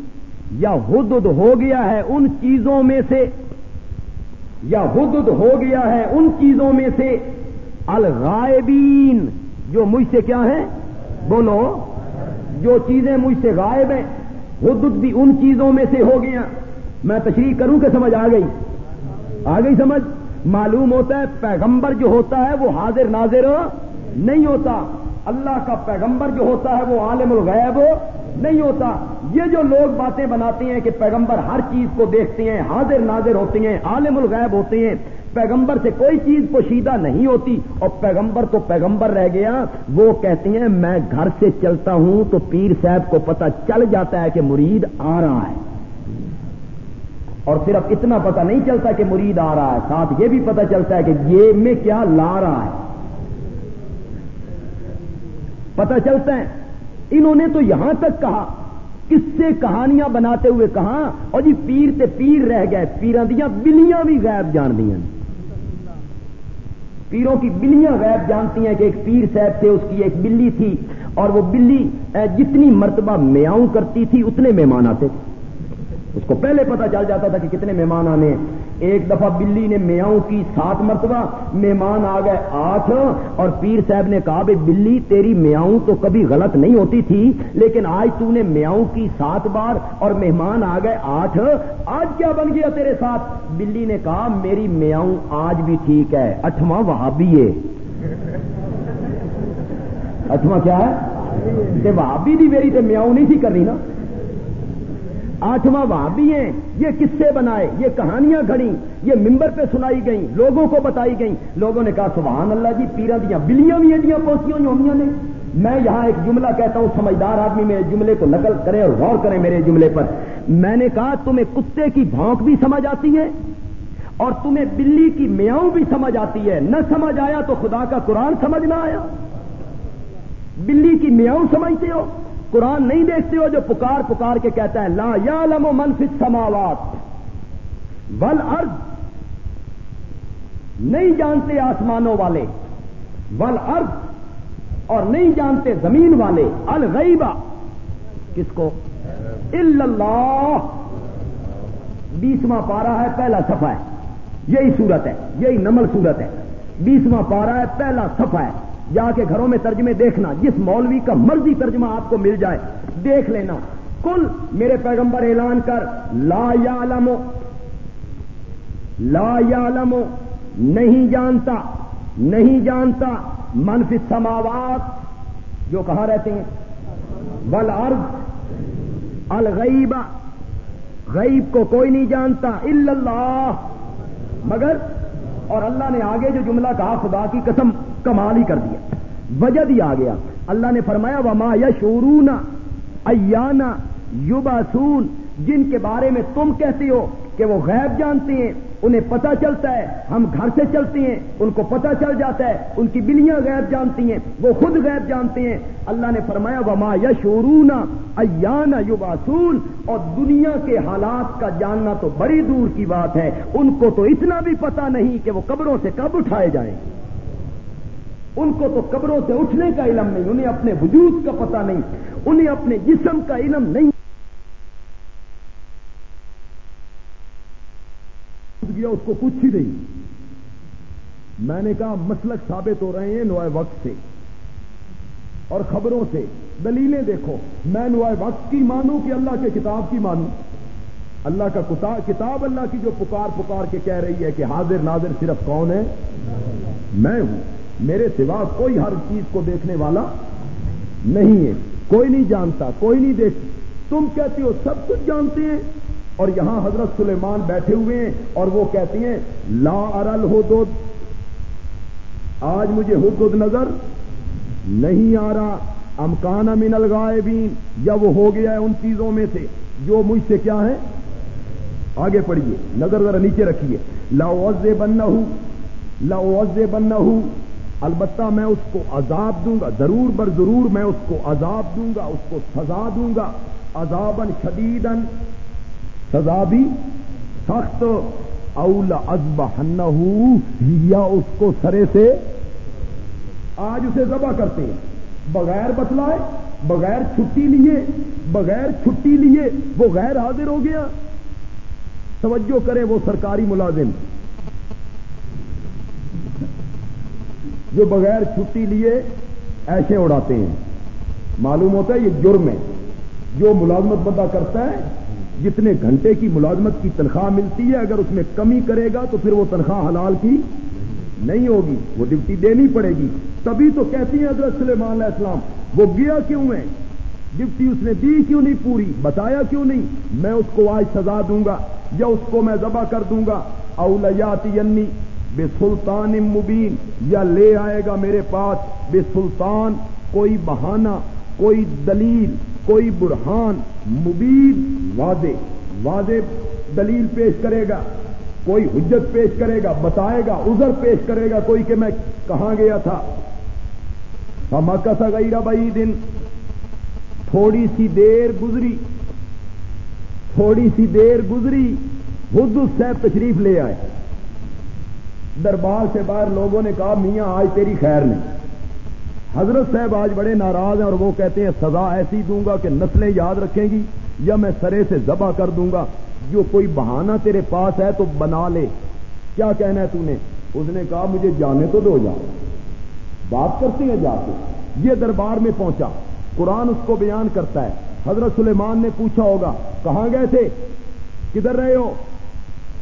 یا ہد ہو گیا ہے ان چیزوں میں سے۔ یا ہد ہو گیا ہے ان چیزوں میں سے۔ الغائبین، جو مجھ سے کیا ہے بولو۔ جو چیزیں مجھ سے غائب ہیں ہد بھی ان چیزوں میں سے ہو گیا۔ میں تشریح کروں کہ سمجھ آ گئی؟ آ گئی سمجھ؟ معلوم ہوتا ہے پیغمبر جو ہوتا ہے وہ حاضر ناظر نہیں ہوتا۔ اللہ کا پیغمبر جو ہوتا ہے وہ عالم الغیب نہیں ہوتا۔ یہ جو لوگ باتیں بناتے ہیں کہ پیغمبر ہر چیز کو دیکھتے ہیں، حاضر ناظر ہوتے ہیں، عالم الغیب ہوتے ہیں، پیغمبر سے کوئی چیز پوشیدہ نہیں ہوتی۔ اور پیغمبر تو پیغمبر رہ گیا۔ وہ کہتے ہیں، میں گھر سے چلتا ہوں تو پیر صاحب کو پتہ چل جاتا ہے کہ مرید آ رہا ہے۔ اور صرف اتنا پتہ نہیں چلتا کہ مرید آ رہا ہے، ساتھ یہ بھی پتہ چلتا ہے کہ یہ میں کیا لا رہا ہے۔ پتہ چلتا ہے، انہوں نے تو یہاں تک کہا کس سے کہانیاں بناتے ہوئے کہا، اور جی پیر تے پیر رہ گئے پیران دیا بلیاں بھی غائب جان دیا پیروں کی بلیاں غائب جانتی ہیں کہ ایک پیر صاحب تھے، اس کی ایک بلی تھی، اور وہ بلی جتنی مرتبہ میاؤں کرتی تھی، اتنے مہمان آتے تھے۔ اس کو پہلے پتا چل جاتا تھا کہ کتنے مہمان آنے ایک دفعہ بلی نے میاؤں کی سات مرتبہ مہمان آ گئے آٹھ، اور پیر صاحب نے کہا بھائی بلی تیری میاؤں تو کبھی غلط نہیں ہوتی تھی، لیکن آج تو نے میاؤں کی سات بار اور مہمان آ گئے آٹھ۔ آج کیا بن گیا تیرے ساتھ؟ بلی نے کہا میری میاؤں آج بھی ٹھیک ہے۔ اٹھواں وہاں بھی ہے۔ اٹھواں کیا ہے؟ وہاں بھی میری تو میاؤں نہیں تھی کرنی نا؟ آٹھواں وہاں بھی ہیں۔ یہ قصے بنائے، یہ کہانیاں گھڑی، یہ ممبر پہ سنائی گئیں، لوگوں کو بتائی گئیں۔ لوگوں نے کہا، سبحان اللہ جی پیرا دیا، بلیاں بھی ایڈیاں پہنچی ہوئی نے۔ میں یہاں ایک جملہ کہتا ہوں، سمجھدار آدمی میرے جملے کو نقل کرے اور غور کرے میرے جملے پر۔ میں نے کہا، تمہیں کتے کی بھونک بھی سمجھ آتی ہے اور تمہیں بلی کی میاؤں بھی سمجھ آتی ہے۔ نہ سمجھ آیا تو خدا کا قرآن سمجھ نہ آیا۔ بلی کی میاؤں سمجھتے ہو۔ قرآن نہیں دیکھتے ہو جو پکار پکار کے کہتا ہے، لا یا لم و منفی سماوات ول ارض نہیں جانتے آسمانوں والے ول ارض اور نہیں جانتے زمین والے۔ الغیبہ کس کو؟ اللہ۔ بیسواں پارا ہے، پہلا صفحہ ہے۔ یہی صورت ہے، یہی نمل صورت ہے۔ بیسواں پارا ہے، پہلا صفحہ ہے۔ جا کے گھروں میں ترجمے دیکھنا، جس مولوی کا مرضی ترجمہ آپ کو مل جائے، دیکھ لینا۔ کل میرے پیغمبر اعلان کر، لا یا لا یا نہیں جانتا نہیں جانتا منفی سماوات جو کہاں رہتے ہیں؟ بل ارض الغیب، غیب کو کوئی نہیں جانتا اللہ۔ مگر، اور اللہ نے آگے جو جملہ کہا، خدا کی قسم کمال ہی کر دیا۔ وجد ہی آ گیا۔ اللہ نے فرمایا، وما یشورون ایانا یوباسون جن کے بارے میں تم کہتے ہو کہ وہ غیب جانتے ہیں، انہیں پتا چلتا ہے، ہم گھر سے چلتے ہیں، ان کو پتا چل جاتا ہے، ان کی بلیاں غیب جانتی ہیں، وہ خود غیب جانتے ہیں۔ اللہ نے فرمایا، وما یشورون ایانا یوباسون اور دنیا کے حالات کا جاننا تو بڑی دور کی بات ہے۔ ان کو تو اتنا بھی پتا نہیں کہ وہ قبروں سے کب اٹھائے جائیں ان کو تو قبروں سے اٹھنے کا علم نہیں، انہیں اپنے وجود کا پتہ نہیں، انہیں اپنے جسم کا علم نہیں۔ گیا، اس کو کچھ ہی نہیں۔ میں نے کہا، مسلک ثابت ہو رہے ہیں نوائے وقت سے۔ اور خبروں سے۔ دلیلیں دیکھو، میں نوائے وقت کی مانوں کہ اللہ کے کتاب کی مانوں۔ اللہ کا کتاب اللہ کی جو پکار پکار کے کہہ رہی ہے کہ حاضر ناظر صرف کون ہے؟ میں ہوں۔ میرے سوا کوئی ہر چیز کو دیکھنے والا نہیں ہے۔ کوئی نہیں جانتا، کوئی نہیں دیکھ۔ تم کہتے ہو سب کچھ جانتے ہیں اور یہاں حضرت سلیمان بیٹھے ہوئے ہیں اور وہ کہتی ہیں، لا ارل ہو دو آج مجھے حدود نظر نہیں آ رہا۔ امکان من الغائبین۔ یا وہ ہو گیا ہے ان چیزوں میں سے۔ جو مجھ سے کیا ہے؟ آگے پڑھیے۔ نظر ذرا نیچے رکھیے۔ لا بننا ہوں لا بننا ہوں البتہ میں اس کو عذاب دوں گا، ضرور بر ضرور میں اس کو عذاب دوں گا، اس کو سزا دوں گا۔ عذابن شدیدن سزا بھی سخت۔ اول ازب یا اس کو سرے سے آج اسے ذبح کرتے ہیں۔ بغیر بتلائے، بغیر چھٹی لیے، بغیر چھٹی لیے وہ غیر حاضر ہو گیا۔ توجہ کریں وہ سرکاری ملازم۔ جو بغیر چھٹی لیے ایسے اڑاتے ہیں۔ معلوم ہوتا ہے یہ جرم ہے۔ جو ملازمت بندہ کرتا ہے، جتنے گھنٹے کی ملازمت کی تنخواہ ملتی ہے، اگر اس میں کمی کرے گا تو پھر وہ تنخواہ حلال کی نہیں ہوگی، وہ ڈیوٹی دینی پڑے گی۔ تبھی تو کہتی ہیں حضرت سلیمان علیہ السلام، وہ گیا کیوں ہے؟ ڈپٹی اس نے دی کیوں نہیں پوری؟ بتایا کیوں نہیں؟ میں اس کو آج سزا دوں گا یا اس کو میں ذبح کر دوں گا۔ اولیاتی بے سلطان مبین، یا لے آئے گا میرے پاس بے سلطان کوئی بہانہ، کوئی دلیل، کوئی برہان، مبین، واضح واضح دلیل پیش کرے گا، کوئی حجت پیش کرے گا، بتائے گا ازر پیش کرے گا، کوئی کہ میں کہاں گیا تھا۔ سا گئی بئی دن تھوڑی سی دیر گزری، تھوڑی سی دیر گزری بدھ صاحب تشریف لے آئے۔ دربار سے باہر لوگوں نے کہا، میاں، آج تیری خیر نہیں۔ حضرت صاحب آج بڑے ناراض ہیں اور وہ کہتے ہیں، سزا ایسی دوں گا کہ نسلیں یاد رکھیں گی یا میں سرے سے ذبح کر دوں گا۔ جو کوئی بہانہ تیرے پاس ہے تو بنا لے۔ کیا کہنا ہے تو نے اس نے کہا، مجھے جانے تو دو، جا۔ بات کرتے ہیں، جا کے۔ یہ دربار میں پہنچا۔ قرآن اس کو بیان کرتا ہے۔ حضرت سلیمان نے پوچھا ہوگا، کہاں گئے تھے؟ کدھر رہے ہو؟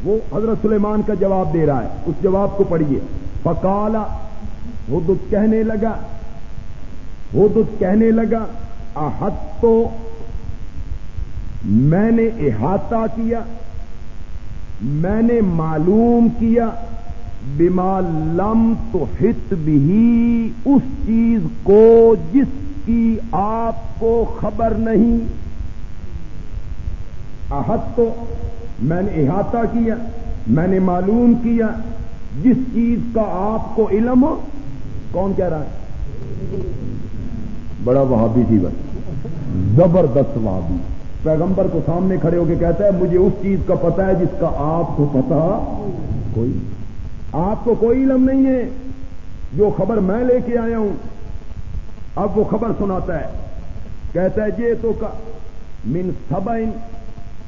وہ حضرت سلیمان کا جواب دے رہا ہے۔ اس جواب کو پڑھیے۔ فکالا وہ دکھ کہنے لگا۔ وہ دکھ کہنے لگا احت تو میں نے احاطہ کیا، میں نے معلوم کیا، بما لم تو ہت بھی اس چیز کو جس کی آپ کو خبر نہیں۔ احت تو میں نے احاطہ کیا، میں نے معلوم کیا جس چیز کا آپ کو علم ہو، کون کہہ رہا ہے؟ بڑا وہابی تھی بس زبردست وہابی۔ پیغمبر کو سامنے کھڑے ہو کے کہتا ہے، مجھے اس چیز کا پتا ہے جس کا آپ کو پتا کوئی، آپ کو کوئی علم نہیں ہے۔ جو خبر میں لے کے آیا ہوں، اب وہ خبر سناتا ہے۔ کہتا ہے، یہ تو من سبئن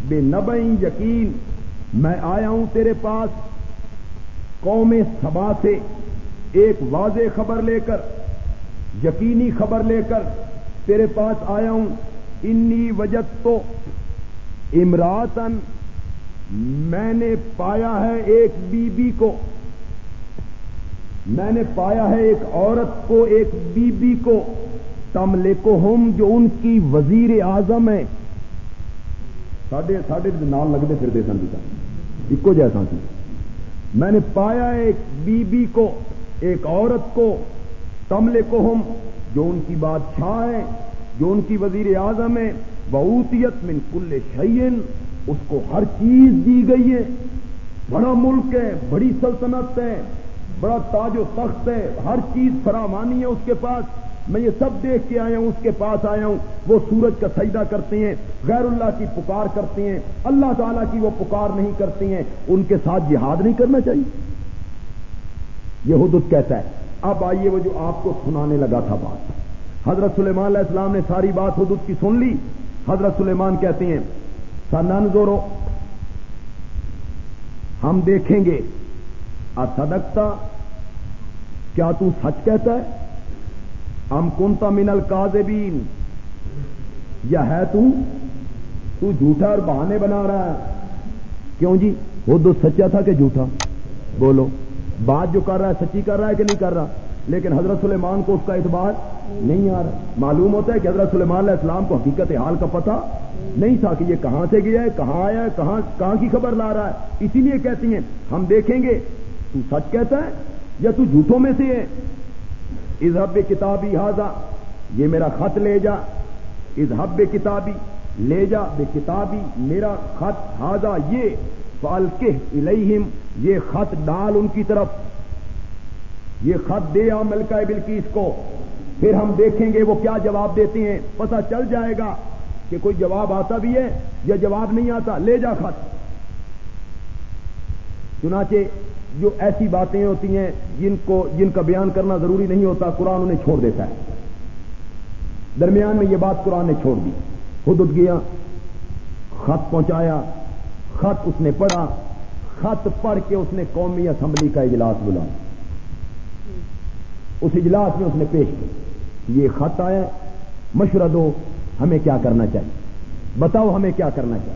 بے نبئن یقین، میں آیا ہوں تیرے پاس۔ قوم سبا سے ایک واضح خبر لے کر، یقینی خبر لے کر تیرے پاس آیا ہوں۔ انی وجد تو امراتن میں نے پایا ہے ایک بی بی کو۔ میں نے پایا ہے ایک عورت کو، ایک بی بی کو۔ تملے کو ہم جو ان کی وزیر اعظم ہے۔ ساڈے ساڈے نال لگتے پھرتے سن ایک جیسا سی میں نے پایا ایک بی بی کو ایک عورت کو تملے کو ہم جو ان کی بادشاہ ہے جو ان کی وزیر اعظم ہے بہوتیت من کل شعین اس کو ہر چیز دی گئی ہے بڑا ملک ہے بڑی سلطنت ہے بڑا تاج و تخت ہے ہر چیز فراوانی ہے اس کے پاس میں یہ سب دیکھ کے آیا ہوں، اس کے پاس آیا ہوں۔ وہ سورج کا سجدہ کرتے ہیں، غیر اللہ کی پکار کرتے ہیں۔ اللہ تعالیٰ کی وہ پکار نہیں کرتے ہیں۔ ان کے ساتھ جہاد نہیں کرنا چاہیے۔ یہ حدود کہتا ہے، اب آئیے وہ جو آپ کو سنانے لگا تھا بات۔ حضرت سلیمان علیہ السلام نے ساری بات حدود کی سن لی۔ حضرت سلیمان کہتے ہیں سنن زورو، ہم دیکھیں گے۔ اصدکتا کیا تو سچ کہتا ہے؟ ہم کنتا من القاذبین یا ہے تو؟ تو جھوٹا اور بہانے بنا رہا ہے۔ کیوں جی؟ وہ دو سچا تھا کہ جھوٹا؟ بولو۔ بات جو کر رہا ہے سچی کر رہا ہے کہ نہیں کر رہا؟ لیکن حضرت سلیمان کو اس کا اعتبار نہیں آ رہا۔ معلوم ہوتا ہے کہ حضرت سلیمان علیہ السلام کو حقیقت حال کا پتہ نہیں تھا کہ یہ کہاں سے گیا ہے، کہاں آیا ہے، کہاں کہاں کی خبر لا رہا ہے۔ اسی لیے کہتی ہیں، ہم دیکھیں گے۔ تو سچ کہتا ہے یا تو جھوٹوں میں سے ہے؟ اظہب کتابی ہاضا یہ میرا خط لے جا۔ اظہب کتابی، لے جا۔ بے کتابی، میرا خط ہاضا یہ فال کے یہ خط ڈال ان کی طرف۔ یہ خط دے آ ملکہ بلکیس کو۔ پھر ہم دیکھیں گے وہ کیا جواب دیتے ہیں۔ پتہ چل جائے گا کہ کوئی جواب آتا بھی ہے یا جواب نہیں آتا۔ لے جا خط۔ چنانچہ جو ایسی باتیں ہوتی ہیں جن کو جن کا بیان کرنا ضروری نہیں ہوتا، قرآن انہیں چھوڑ دیتا ہے۔ درمیان میں یہ بات قرآن نے چھوڑ دی۔ خود اٹھ گیا، خط پہنچایا، خط اس نے پڑھا، خط پڑھ کے اس نے قومی اسمبلی کا اجلاس بلایا اس اجلاس میں اس نے پیش کیا۔ یہ خط آیا، مشورہ دو، ہمیں کیا کرنا چاہیے؟ بتاؤ ہمیں کیا کرنا چاہیے؟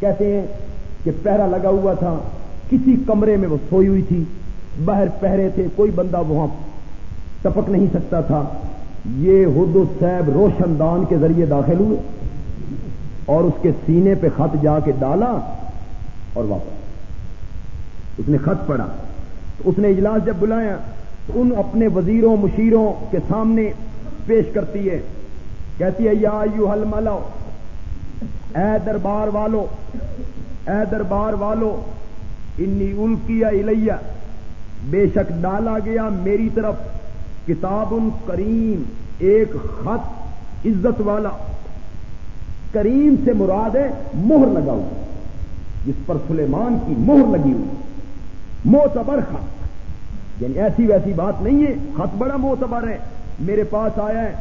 کہتے ہیں کہ پہرا لگا ہوا تھا کسی کمرے میں وہ سوئی ہوئی تھی۔ باہر پہرے تھے، کوئی بندہ وہاں ٹپک نہیں سکتا تھا۔ یہ ہد صاحب روشن دان کے ذریعے داخل ہوئے اور اس کے سینے پہ خط جا کے ڈالا اور واپس۔ اس نے خط پڑھا۔ تو اس نے اجلاس جب بلایا، تو ان اپنے وزیروں، مشیروں کے سامنے پیش کرتی ہے۔ کہتی ہے، یا یو حل ملو اے دربار والو، اے دربار والو انی الکیا الیہ۔ بے شک ڈالا گیا میری طرف۔ کتاب کریم، ایک خط عزت والا۔ کریم سے مراد ہے مہر لگا ہوا جس پر سلیمان کی مہر لگی ہوئی۔ موتبر خط۔ یعنی ایسی ویسی بات نہیں ہے، خط بڑا موتبر ہے۔ میرے پاس آیا ہے۔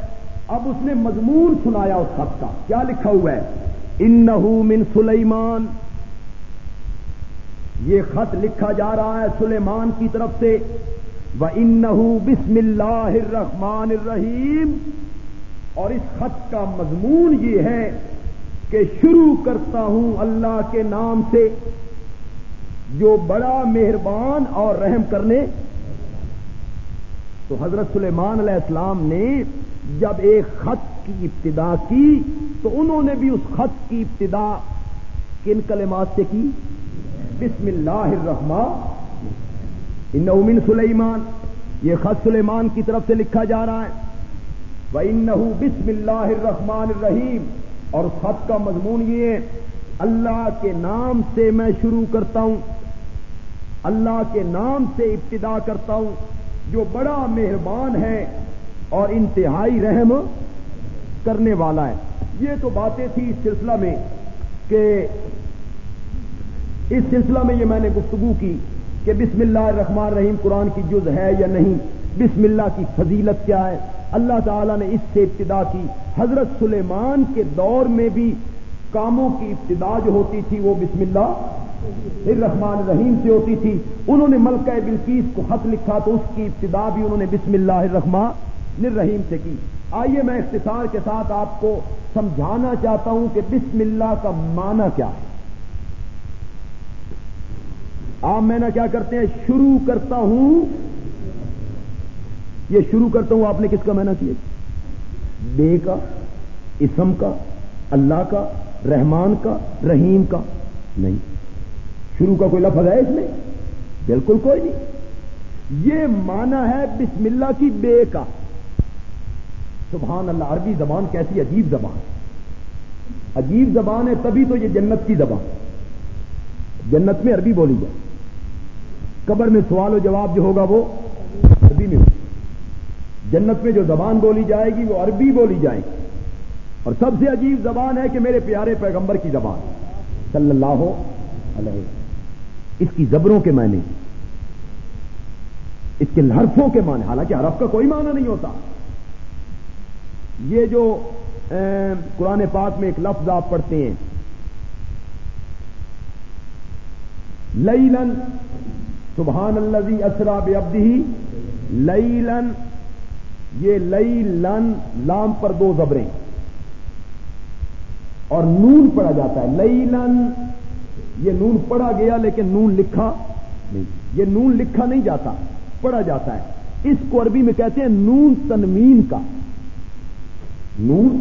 اب اس نے مضمون سنایا اس خط کا۔ کیا لکھا ہوا ہے؟ ان من سلیمان۔ یہ خط لکھا جا رہا ہے سلیمان کی طرف سے۔ وہ ان بسم اللہ الرحمن الرحیم اور اس خط کا مضمون یہ ہے کہ شروع کرتا ہوں اللہ کے نام سے، جو بڑا مہربان اور رحم کرنے۔ تو حضرت سلیمان علیہ السلام نے جب ایک خط کی ابتدا کی، تو انہوں نے بھی اس خط کی ابتدا کن کلمات سے کی؟ بسم اللہ الرحمن. ان امن سلیمان. یہ خط سلیمان کی طرف سے لکھا جا رہا ہے. وہ ان بسم اللہ الرحمن الرحیم اور خط کا مضمون یہ ہے، اللہ کے نام سے میں شروع کرتا ہوں. اللہ کے نام سے ابتدا کرتا ہوں. جو بڑا مہربان ہے اور انتہائی رحم کرنے والا ہے. یہ تو باتیں تھی اس سلسلہ میں کہ اس سلسلہ میں یہ میں نے گفتگو کی کہ بسم اللہ الرحمن الرحیم قرآن کی جز ہے یا نہیں؟ بسم اللہ کی فضیلت کیا ہے؟ اللہ تعالیٰ نے اس سے ابتدا کی۔ حضرت سلیمان کے دور میں بھی کاموں کی ابتدا جو ہوتی تھی وہ بسم اللہ الرحمن الرحیم سے ہوتی تھی۔ انہوں نے ملکہ بلکیس کو خط لکھا تو اس کی ابتدا بھی انہوں نے بسم اللہ الرحمن الرحیم سے کی۔ آئیے میں اختصار کے ساتھ آپ کو سمجھانا چاہتا ہوں کہ بسم اللہ کا معنی کیا ہے۔ آپ میں نہ کیا کرتے ہیں؟ شروع کرتا ہوں۔ یہ شروع کرتا ہوں، آپ نے کس کا میں کیا؟ بے کا، اسم کا، اللہ کا، رحمان کا، رحیم کا۔ نہیں، شروع کا کوئی لفظ ہے اس میں؟ بالکل کوئی نہیں۔ یہ مانا ہے بسم اللہ کی بے کا۔ سبحان اللہ، عربی زبان کیسی عجیب زبان عجیب زبان ہے تبھی تو یہ جنت کی زبان۔ جنت میں عربی بولی جائے۔ قبر میں سوال و جواب جو ہوگا وہ عربی میں جنت میں جو زبان بولی جائے گی وہ عربی بولی جائے گی۔ اور سب سے عجیب زبان ہے کہ میرے پیارے پیغمبر کی زبان صلی اللہ علیہ اس کی زبروں کے معنی، اس کے حرفوں کے معنی، حالانکہ حرف کا کوئی معنی نہیں ہوتا۔ یہ جو قرآن پاک میں ایک لفظ آپ پڑھتے ہیں۔ لیلن سبحان اللہ اسرا بے ابدی لیلن، یہ لئی لن لام پر دو زبریں۔ اور نون پڑھا جاتا ہے۔ لئی لن یہ نون پڑھا گیا لیکن نون لکھا نہیں۔ یہ نون لکھا نہیں جاتا، پڑھا جاتا ہے۔ اس کو عربی میں کہتے ہیں نون تنمین کا۔ نون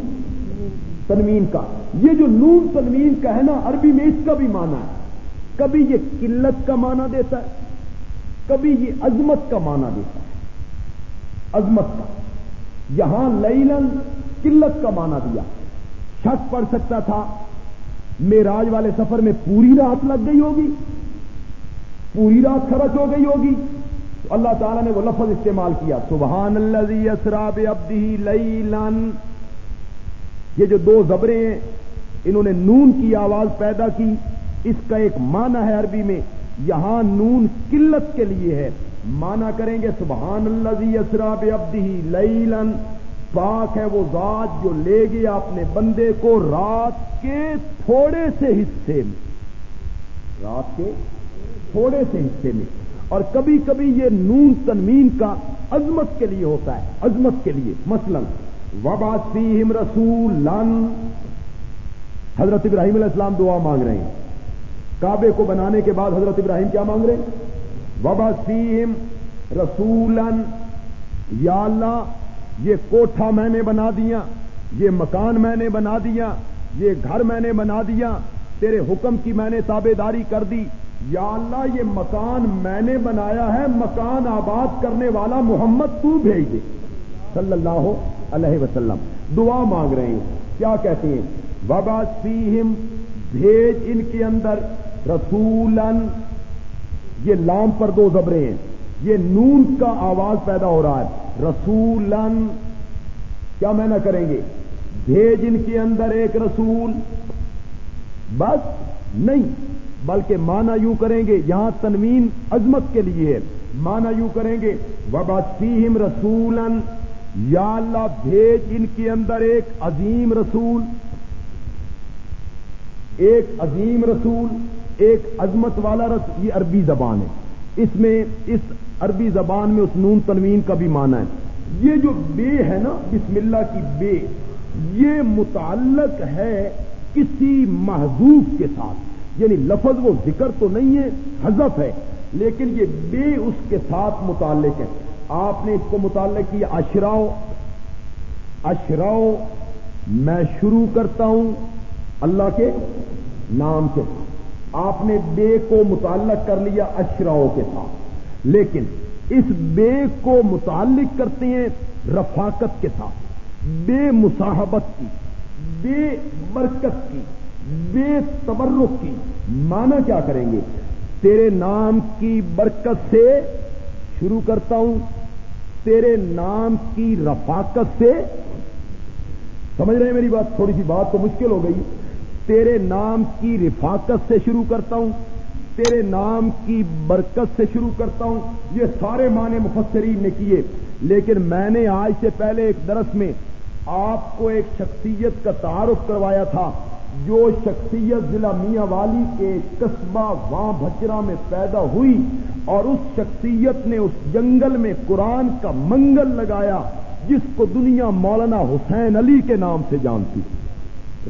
تنمین کا۔ یہ جو نون تنمین کا ہے نا، عربی میں اس کا بھی معنی ہے۔ کبھی یہ قلت کا معنی دیتا ہے۔ کبھی یہ عظمت کا معنی دیتا ہے۔ عظمت کا۔ یہاں لیلن قلت کا معنی دیا۔ شک پڑ سکتا تھا میراج والے سفر میں پوری رات لگ گئی ہوگی، پوری رات خرچ ہو گئی ہوگی۔ تو اللہ تعالیٰ نے وہ لفظ استعمال کیا، سبحان اللہ اسراب ابدی لئی یہ جو دو زبریں ہیں، انہوں نے نون کی آواز پیدا کی، اس کا ایک معنی ہے عربی میں یہاں نون قلت کے لیے ہے۔ مانا کریں گے سبحان اللہ اسراب ابدی لیلن، پاک ہے وہ ذات جو لے گیا اپنے بندے کو رات کے تھوڑے سے حصے میں۔ رات کے تھوڑے سے حصے میں۔ اور کبھی کبھی یہ نون تنمین کا عظمت کے لیے ہوتا ہے۔ عظمت کے لیے۔ مثلا وباسیم رسول حضرت ابراہیم علیہ السلام دعا مانگ رہے ہیں۔ کعبے کو بنانے کے بعد حضرت ابراہیم کیا مانگ رہے ہیں؟ وباسیم رسولن یا اللہ، یہ کوٹھا میں نے بنا دیا، یہ مکان میں نے بنا دیا، یہ گھر میں نے بنا دیا، تیرے حکم کی میں نے تابے داری کر دی۔ یا اللہ، یہ مکان میں نے بنایا ہے، مکان آباد کرنے والا محمد تو بھیج دے صلی اللہ علیہ وسلم، دعا مانگ رہے ہیں۔ کیا کہتے ہیں؟ وبا سیم بھیج ان کے اندر۔ رسولن یہ لام پر دو زبرے ہیں۔ یہ نون کا آواز پیدا ہو رہا ہے۔ رسولن کیا میں نہ کریں گے؟ بھیج ان کے اندر ایک رسول۔ بس، نہیں، بلکہ مانا یوں کریں گے، یہاں تنوین عظمت کے لیے ہے۔ مانا یوں کریں گے وباسیم رسولن یا اللہ، بھیج ان کے اندر ایک عظیم رسول۔ ایک عظیم رسول۔ ایک عظمت والا رسول یہ عربی زبان ہے۔ اس میں، اس عربی زبان میں اس نون تنوین کا بھی معنی ہے۔ یہ جو بے ہے نا، بسم اللہ کی بے، یہ متعلق ہے کسی محضوب کے ساتھ۔ یعنی لفظ وہ ذکر تو نہیں ہے، حذف ہے، لیکن یہ بے اس کے ساتھ متعلق ہے۔ آپ نے اس کو متعلق کیا اشراؤ اشراؤ میں شروع کرتا ہوں اللہ کے نام کے ساتھ۔ آپ نے بے کو متعلق کر لیا اشراؤ کے ساتھ۔ لیکن اس بے کو متعلق کرتے ہیں رفاقت کے ساتھ۔ بے مصاحبت کی، بے برکت کی، بے تبرک کی۔ مانا کیا کریں گے؟ تیرے نام کی برکت سے شروع کرتا ہوں۔ تیرے نام کی رفاقت سے۔ سمجھ رہے ہیں میری بات؟ تھوڑی سی بات تو مشکل ہو گئی۔ تیرے نام کی رفاقت سے شروع کرتا ہوں، تیرے نام کی برکت سے شروع کرتا ہوں۔ یہ سارے معنی مفسرین نے کیے، لیکن میں نے آج سے پہلے ایک درس میں آپ کو ایک شخصیت کا تعارف کروایا تھا، جو شخصیت ضلع میاں والی کے قصبہ واں بچرا میں پیدا ہوئی اور اس شخصیت نے اس جنگل میں قرآن کا منگل لگایا، جس کو دنیا مولانا حسین علی کے نام سے جانتی۔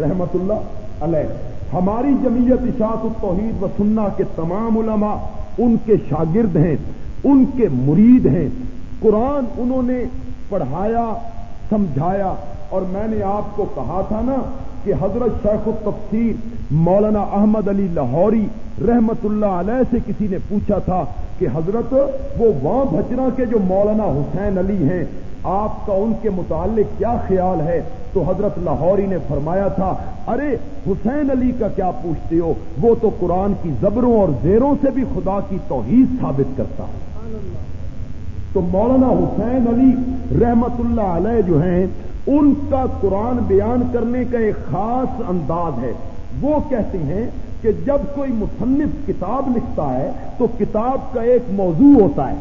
رحمت اللہ علیہ۔ ہماری جمعیت اشاعت التوحید و سننا کے تمام علماء ان کے شاگرد ہیں، ان کے مرید ہیں۔ قرآن انہوں نے پڑھایا، سمجھایا اور میں نے آپ کو کہا تھا نا کہ حضرت شیخ التفسیر مولانا احمد علی لاہوری رحمت اللہ علیہ سے کسی نے پوچھا تھا کہ حضرت وہ وہاں بھجرا کے جو مولانا حسین علی ہیں، آپ کا ان کے متعلق کیا خیال ہے؟ تو حضرت لاہوری نے فرمایا تھا، ارے، حسین علی کا کیا پوچھتے ہو؟ وہ تو قرآن کی زبروں اور زیروں سے بھی خدا کی توحید ثابت کرتا ہے۔ تو مولانا حسین علی رحمت اللہ علیہ جو ہیں، ان کا قرآن بیان کرنے کا ایک خاص انداز ہے۔ وہ کہتے ہیں کہ جب کوئی مصنف کتاب لکھتا ہے، تو کتاب کا ایک موضوع ہوتا ہے۔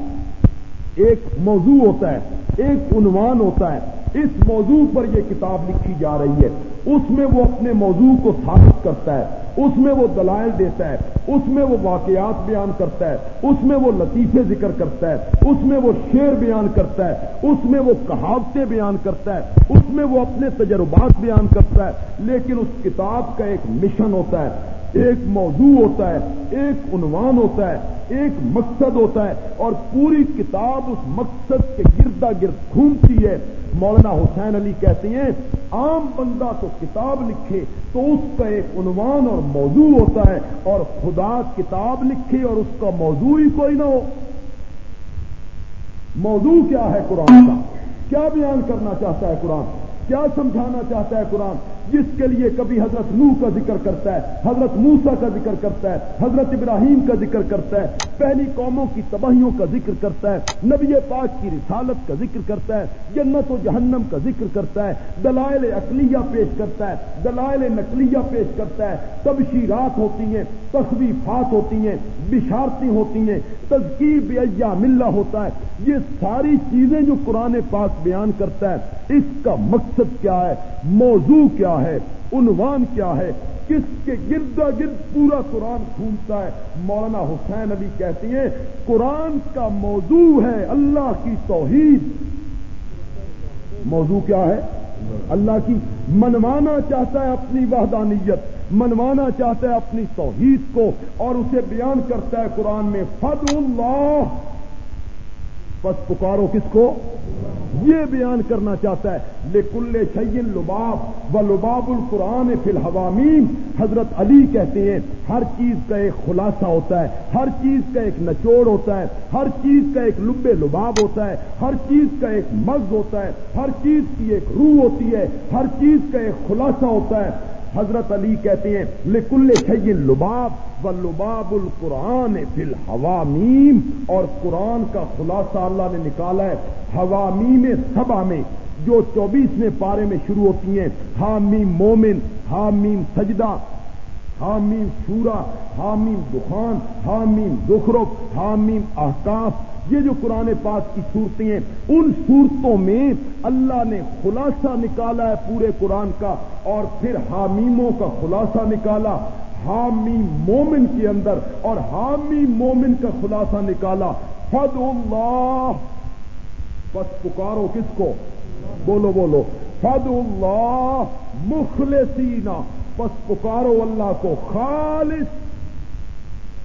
ایک موضوع ہوتا ہے، ایک عنوان ہوتا ہے۔ اس موضوع پر یہ کتاب لکھی جا رہی ہے۔ اس میں وہ اپنے موضوع کو ثابت کرتا ہے۔ اس میں وہ دلائل دیتا ہے۔ اس میں وہ واقعات بیان کرتا ہے۔ اس میں وہ لطیفے ذکر کرتا ہے۔ اس میں وہ شعر بیان کرتا ہے۔ اس میں وہ کہاوتیں بیان کرتا ہے۔ اس میں وہ اپنے تجربات بیان کرتا ہے۔ لیکن اس کتاب کا ایک مشن ہوتا ہے۔ ایک موضوع ہوتا ہے۔ ایک عنوان ہوتا ہے۔ ایک مقصد ہوتا ہے۔ اور پوری کتاب اس مقصد کے گردا گرد گھومتی ہے۔ مولانا حسین علی کہتے ہیں، عام بندہ تو کتاب لکھے تو اس کا ایک عنوان اور موضوع ہوتا ہے اور خدا کتاب لکھے اور اس کا موضوع ہی کوئی نہ ہو۔ موضوع کیا ہے قرآن کا؟ کیا بیان کرنا چاہتا ہے قرآن؟ کیا سمجھانا چاہتا ہے قرآن؟ جس کے لیے کبھی حضرت نوح کا ذکر کرتا ہے، حضرت موسا کا ذکر کرتا ہے، حضرت ابراہیم کا ذکر کرتا ہے پہلی قوموں کی تباہیوں کا ذکر کرتا ہے، نبی پاک کی رسالت کا ذکر کرتا ہے، جنت و جہنم کا ذکر کرتا ہے، دلائل اقلیہ پیش کرتا ہے، دلائل نقلیہ پیش کرتا ہے۔ تبشیرات ہوتی ہیں تصویفات ہوتی ہیں، بشارتیں ہوتی ہیں تزکیب ایا ملا ہوتا ہے۔ یہ ساری چیزیں جو قرآن پاک بیان کرتا ہے، اس کا مقصد کیا ہے؟ موضوع کیا ہے؟ عنوان کیا ہے؟ کس کے گردا گرد پورا قرآن گھومتا ہے؟ مولانا حسین علی کہتی ہیں، قرآن کا موضوع ہے اللہ کی توحید۔ موضوع کیا ہے؟ اللہ کی، منوانا چاہتا ہے اپنی وحدانیت، منوانا چاہتا ہے اپنی توحید کو اور اسے بیان کرتا ہے قرآن میں فض اللہ بس پکارو کس کو؟ یہ بیان کرنا چاہتا ہے۔ لکل شعین لباب و لباب القرآن فی الحوامین حضرت علی کہتے ہیں، ہر چیز کا ایک خلاصہ ہوتا ہے، ہر چیز کا ایک نچوڑ ہوتا ہے، ہر چیز کا ایک لب لباب ہوتا ہے، ہر چیز کا ایک مغز ہوتا ہے، ہر چیز کی ایک روح ہوتی ہے، ہر چیز کا ایک خلاصہ ہوتا ہے۔ حضرت علی کہتے ہیں، لکل شعین لباب و لباب القرآن فی الحوامیم، اور قرآن کا خلاصہ اللہ نے نکالا ہے، حوامیم سبا میں، جو چوبیسویں پارے میں شروع ہوتی ہیں، حامیم مومن، حامیم سجدہ حامیم شورا حامیم دخان، حامیم دخرف حامیم احکاف یہ جو قرآن پاک کی صورتیں ہیں، ان صورتوں میں اللہ نے خلاصہ نکالا ہے پورے قرآن کا اور پھر حامیموں کا خلاصہ نکالا حامی مومن کے اندر اور حامی مومن کا خلاصہ نکالا۔ فد اللہ۔ بس پکارو کس کو؟ بولو بولو۔ فد اللہ۔ مخلصینا بس پکارو اللہ کو خالص۔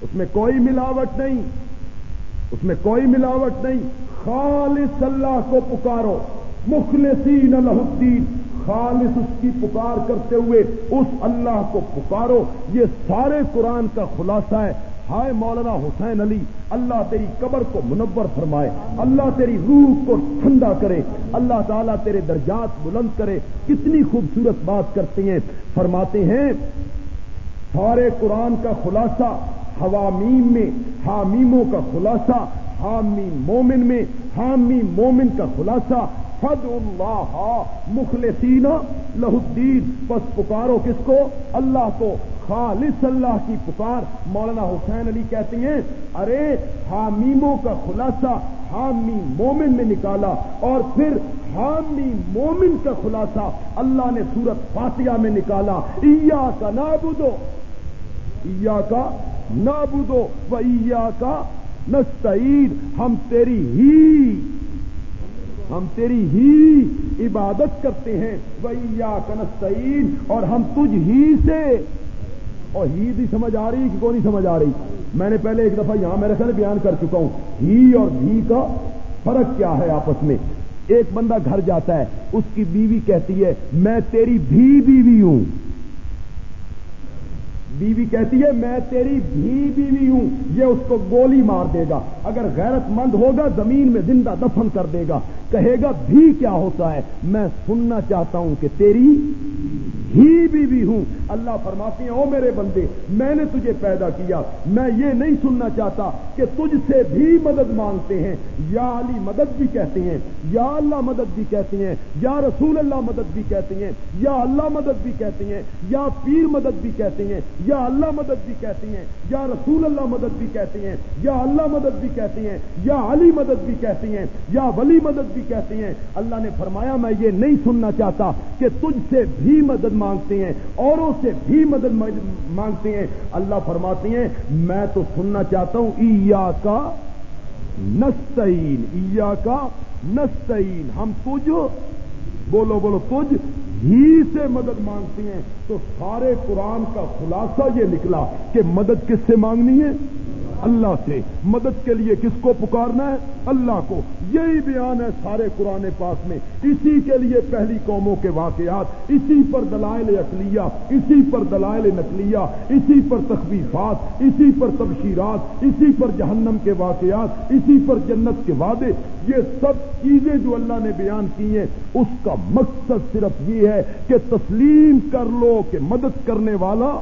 اس میں کوئی ملاوٹ نہیں۔ اس میں کوئی ملاوٹ نہیں۔ خالص اللہ کو پکارو۔ مخلصین اللہ الدین۔ خالص اس کی پکار کرتے ہوئے اس اللہ کو پکارو۔ یہ سارے قرآن کا خلاصہ ہے۔ ہائے مولانا حسین علی، اللہ تیری قبر کو منور فرمائے، اللہ تیری روح کو ٹھنڈا کرے، اللہ تعالیٰ تیرے درجات بلند کرے، کتنی خوبصورت بات کرتے ہیں۔ فرماتے ہیں، سارے قرآن کا خلاصہ، حوامیم میں، حامیموں کا خلاصہ، حامی مومن میں، حامی مومن کا خلاصہ فد اللہ مخلصین لہ الدین بس پکارو کس کو؟ اللہ کو۔ خالص اللہ کی پکار مولانا حسین علی کہتے ہیں۔ ارے، حامیموں کا خلاصہ حامی مومن میں نکالا۔ اور پھر حامی مومن کا خلاصہ اللہ نے سورت فاتحہ میں نکالا۔ ایا کا نابودو ایا کا نابودو و ایا کا نستعین۔ ہم تیری ہی ہم تیری ہی عبادت کرتے ہیں ویا کنستعین اور ہم تجھ ہی سے۔ اور ہی بھی سمجھ آ رہی کہ کون نہیں سمجھ آ رہی؟ میں نے پہلے ایک دفعہ یہاں میرے خیال بیان کر چکا ہوں۔ ہی اور بھی کا فرق کیا ہے آپس میں؟ ایک بندہ گھر جاتا ہے، اس کی بیوی کہتی ہے، میں تیری بھی بیوی ہوں۔ بیوی کہتی ہے، میں تیری بھی بیوی ہوں، یہ اس کو گولی مار دے گا۔ اگر غیرت مند ہوگا، زمین میں زندہ دفن کر دے گا۔ کہے گا، بھی کیا ہوتا ہے؟ میں سننا چاہتا ہوں کہ تیری ہی بیوی ہوں۔ اللہ فرماتے ہیں، او میرے بندے، میں نے تجھے پیدا کیا۔ میں یہ نہیں سننا چاہتا کہ تجھ سے بھی مدد مانگتے ہیں۔ یا علی مدد بھی کہتے ہیں، یا اللہ مدد بھی کہتے ہیں، یا رسول اللہ مدد بھی کہتے ہیں، یا اللہ مدد بھی کہتے ہیں، یا پیر مدد بھی کہتے ہیں یا اللہ مدد بھی کہتے ہیں، یا رسول اللہ مدد بھی کہتے ہیں، یا اللہ مدد بھی کہتے ہیں، یا علی مدد بھی کہتے ہیں، یا ولی مدد بھی کہتے ہیں۔ اللہ نے فرمایا، میں یہ نہیں سننا چاہتا کہ تجھ سے بھی مدد مانگتے ہیں، اوروں سے بھی مدد مانگتے ہیں۔ اللہ فرماتے ہیں، میں تو سننا چاہتا ہوں ایا کا نستعین ایا کا نستعین۔ ہم تجھ، بولو بولو تجھ ہی سے مدد مانگتی ہیں تو سارے قرآن کا خلاصہ یہ نکلا کہ مدد کس سے مانگنی ہے؟ اللہ سے مدد کے لیے کس کو پکارنا ہے؟ اللہ کو۔ یہی بیان ہے سارے قرآن پاک میں۔ اسی کے لیے پہلی قوموں کے واقعات، اسی پر دلائل اقلیہ اسی پر دلائل نقلیہ، اسی پر تخویفات، اسی پر تبشیرات، اسی پر جہنم کے واقعات، اسی پر جنت کے وعدے۔ یہ سب چیزیں جو اللہ نے بیان کی ہیں، اس کا مقصد صرف یہ ہے کہ تسلیم کر لو کہ مدد کرنے والا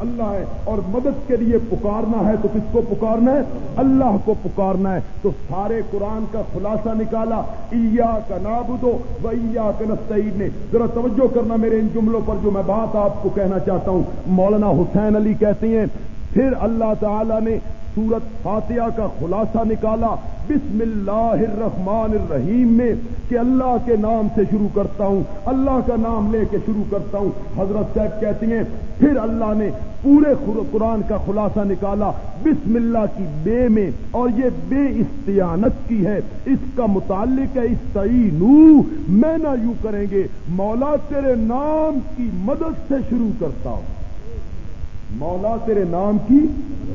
اللہ ہے اور مدد کے لیے پکارنا ہے تو کس کو پکارنا ہے؟ اللہ کو پکارنا ہے۔ تو سارے قرآن کا خلاصہ نکالا۔ ایا کا نابدو ویا کا نستعید نے۔ ذرا توجہ کرنا میرے ان جملوں پر جو میں بات آپ کو کہنا چاہتا ہوں۔ مولانا حسین علی کہتے ہیں پھر اللہ تعالی نے سورت فاتحہ کا خلاصہ نکالا بسم اللہ الرحمن الرحیم میں کہ اللہ کے نام سے شروع کرتا ہوں، اللہ کا نام لے کے شروع کرتا ہوں۔ حضرت صاحب کہتی ہیں، پھر اللہ نے پورے قرآن کا خلاصہ نکالا بسم اللہ کی بے میں، اور یہ بے استعانت کی ہے۔ اس کا متعلق ہے، استعینو، میں نہ یوں کریں گے، مولا تیرے نام کی مدد سے شروع کرتا ہوں۔ مولا تیرے نام کی،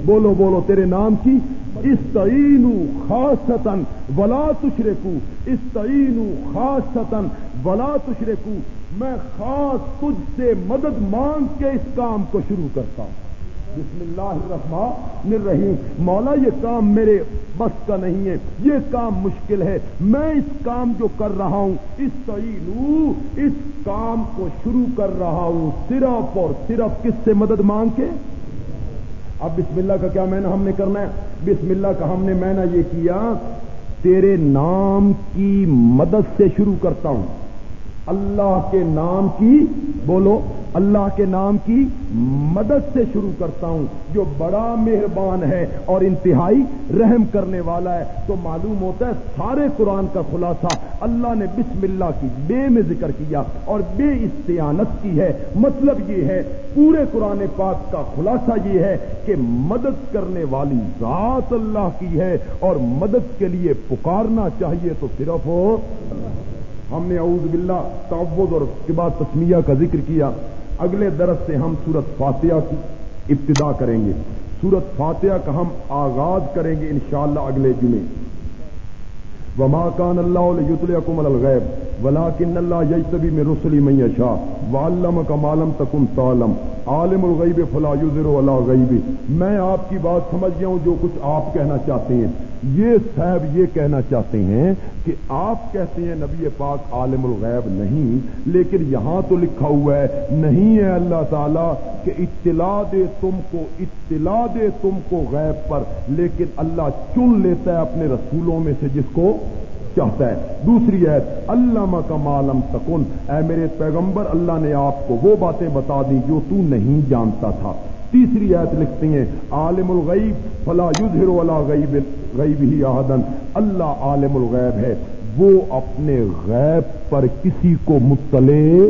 بولو بولو تیرے نام کی، استعینو خاصتن ولا تشرکو، استعینو خاصتن ولا تشرکو، میں خاص تجھ سے مدد مانگ کے اس کام کو شروع کرتا ہوں۔ بسم اللہ الرحمن الرحیم۔ مولا، یہ کام میرے بس کا نہیں ہے، یہ کام مشکل ہے۔ میں اس کام جو کر رہا ہوں، اس تعینو اس کام کو شروع کر رہا ہوں۔ صرف اور صرف کس سے مدد مانگ کے اب بسم اللہ کا کیا مینا ہم نے کرنا ہے؟ بسم اللہ کا ہم نے مینا یہ کیا، تیرے نام کی مدد سے شروع کرتا ہوں۔ اللہ کے نام کی، بولو، اللہ کے نام کی مدد سے شروع کرتا ہوں، جو بڑا مہربان ہے اور انتہائی رحم کرنے والا ہے۔ تو معلوم ہوتا ہے سارے قرآن کا خلاصہ اللہ نے بسم اللہ کی بے میں ذکر کیا اور بے استعانت کی ہے۔ مطلب یہ ہے، پورے قرآن پاک کا خلاصہ یہ ہے کہ مدد کرنے والی ذات اللہ کی ہے اور مدد کے لیے پکارنا چاہیے تو صرف ہو ہم نے اعوذ باللہ تعوض اور اس کے بعد تسمیہ کا ذکر کیا۔ اگلے درس سے ہم سورت فاتحہ کی ابتدا کریں گے۔ سورت فاتحہ کا ہم آغاز کریں گے انشاءاللہ اگلے جمعے۔ وما کان اللہ الغیب ولا کن اللہ یجتبی میں رسلی میشا والم کا مالم تکم تالم عالم الغیب فلا یوزر ولا غیبی میں آپ کی بات سمجھ گیا ہوں جو کچھ آپ کہنا چاہتے ہیں۔ یہ صاحب یہ کہنا چاہتے ہیں کہ آپ کہتے ہیں نبی پاک عالم الغیب نہیں، لیکن یہاں تو لکھا ہوا ہے، نہیں ہے اللہ تعالیٰ کہ اطلاع دے تم کو، اطلاع دے تم کو غیب پر، لیکن اللہ چن لیتا ہے اپنے رسولوں میں سے جس کو چاہتا ہے۔ دوسری ہے اللہ کا معلوم تکن۔ اے میرے پیغمبر، اللہ نے آپ کو وہ باتیں بتا دی جو تو نہیں جانتا تھا۔ تیسری آیت لکھتی ہیں، عالم الغیب فلا یظہر ولا غیب غیب ہی آہدن اللہ عالم الغیب ہے۔ وہ اپنے غیب پر کسی کو مطلع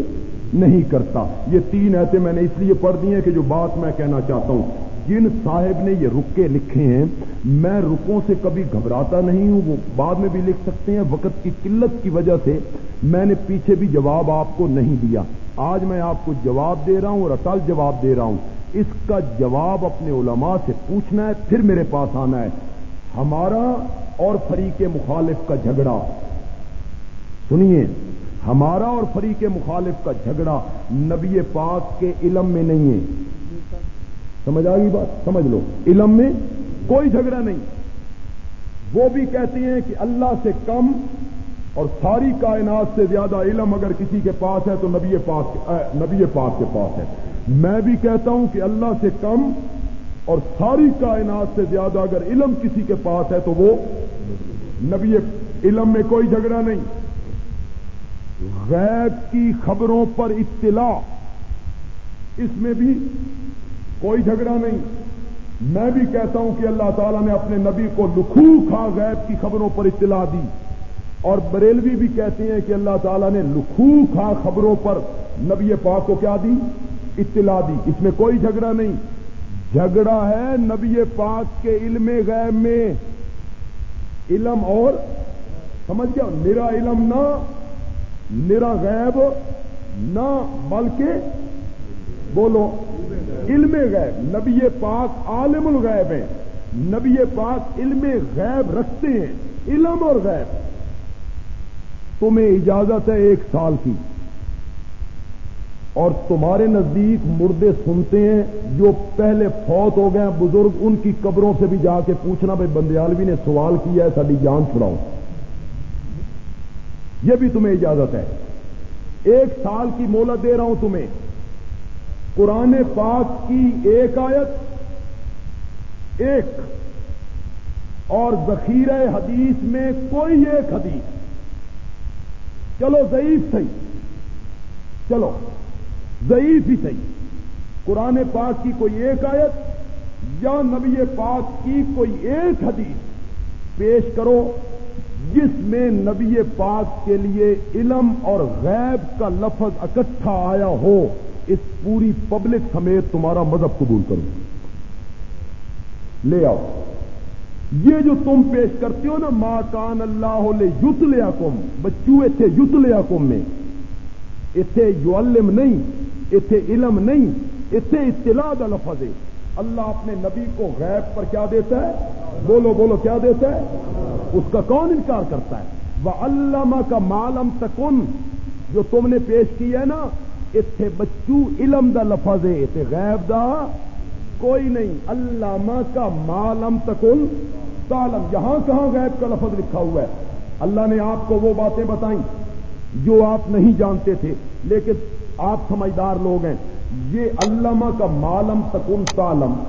نہیں کرتا۔ یہ تین ایسے میں نے اس لیے پڑھ دی ہیں کہ جو بات میں کہنا چاہتا ہوں۔ جن صاحب نے یہ رکے لکھے ہیں، میں رکوں سے کبھی گھبراتا نہیں ہوں، وہ بعد میں بھی لکھ سکتے ہیں۔ وقت کی قلت کی وجہ سے میں نے پیچھے بھی جواب آپ کو نہیں دیا۔ آج میں آپ کو جواب دے رہا ہوں اور اٹل جواب دے رہا ہوں۔ اس کا جواب اپنے علماء سے پوچھنا ہے، پھر میرے پاس آنا ہے۔ ہمارا اور فریق مخالف کا جھگڑا۔ سنیے، ہمارا اور فریق مخالف کا جھگڑا نبی پاک کے علم میں نہیں ہے۔ سمجھ آ گئی بات؟ سمجھ لو۔ علم میں کوئی جھگڑا نہیں۔ وہ بھی کہتے ہیں کہ اللہ سے کم اور ساری کائنات سے زیادہ علم اگر کسی کے پاس ہے تو نبی پاک نبی پاک کے پاس ہے۔ میں بھی کہتا ہوں کہ اللہ سے کم اور ساری کائنات سے زیادہ اگر علم کسی کے پاس ہے تو وہ نبی علم میں کوئی جھگڑا نہیں۔ غیب کی خبروں پر اطلاع۔ اس میں بھی کوئی جھگڑا نہیں۔ میں بھی کہتا ہوں کہ اللہ تعالیٰ نے اپنے نبی کو لکھو کھا غیب کی خبروں پر اطلاع دی۔ اور بریلوی بھی کہتے ہیں کہ اللہ تعالیٰ نے لکھو کھا خبروں پر نبی پاک کو کیا دی؟ اطلاع دی، اس میں کوئی جھگڑا نہیں۔ جھگڑا ہے نبی پاک کے علم غیب میں۔ علم اور، سمجھ گیا؟ میرا علم نہ میرا غیب نہ، بلکہ بولو، علم غیب۔ نبی پاک عالم الغیب ہے نبی پاک علم غیب رکھتے ہیں۔ علم اور غیب۔ تمہیں اجازت ہے ایک سال کی۔ اور تمہارے نزدیک مردے سنتے ہیں، جو پہلے فوت ہو گئے بزرگ ان کی قبروں سے بھی جا کے پوچھنا بھائی بندیالوی نے سوال کیا ہے، ساری جان چھڑاؤ۔ یہ بھی تمہیں اجازت ہے۔ ایک سال کی مولت دے رہا ہوں تمہیں۔ قرآن پاک کی ایک آیت، ایک، اور ذخیرہ حدیث میں کوئی ایک حدیث۔ چلو، ضعیف صحیح۔ چلو۔ ضعیف ہی صحیح۔ قرآن پاک کی کوئی ایک آیت یا نبی پاک کی کوئی ایک حدیث پیش کرو جس میں نبی پاک کے لیے علم اور غیب کا لفظ اکٹھا آیا ہو، اس پوری پبلک سمیت تمہارا مذہب قبول کرو۔ لے آؤ۔ یہ جو تم پیش کرتے ہو نا ماں کان اللہ لے یوت لیا کم بچو اتنے یوت لیا کم میں۔ اتنے یو نہیں اتنے علم نہیں اتنے اطلاع کا لفظ ہے۔ اللہ اپنے نبی کو غیب پر کیا دیتا ہے؟ بولو بولو، کیا دیتا ہے؟ اس کا کون انکار کرتا ہے؟ وہ علامہ کا مالم تکن جو تم نے پیش کی ہے نا اتنے بچو علم دا لفظ ہے اتنے غیب دا کوئی نہیں۔ علامہ کا مالم تکن تالم یہاں کہاں غیب کا لفظ لکھا ہوا ہے؟ اللہ نے آپ کو وہ باتیں بتائیں۔ جو آپ نہیں جانتے تھے، لیکن آپ سمجھدار لوگ ہیں۔ یہ علامہ کا مالم تکن تالم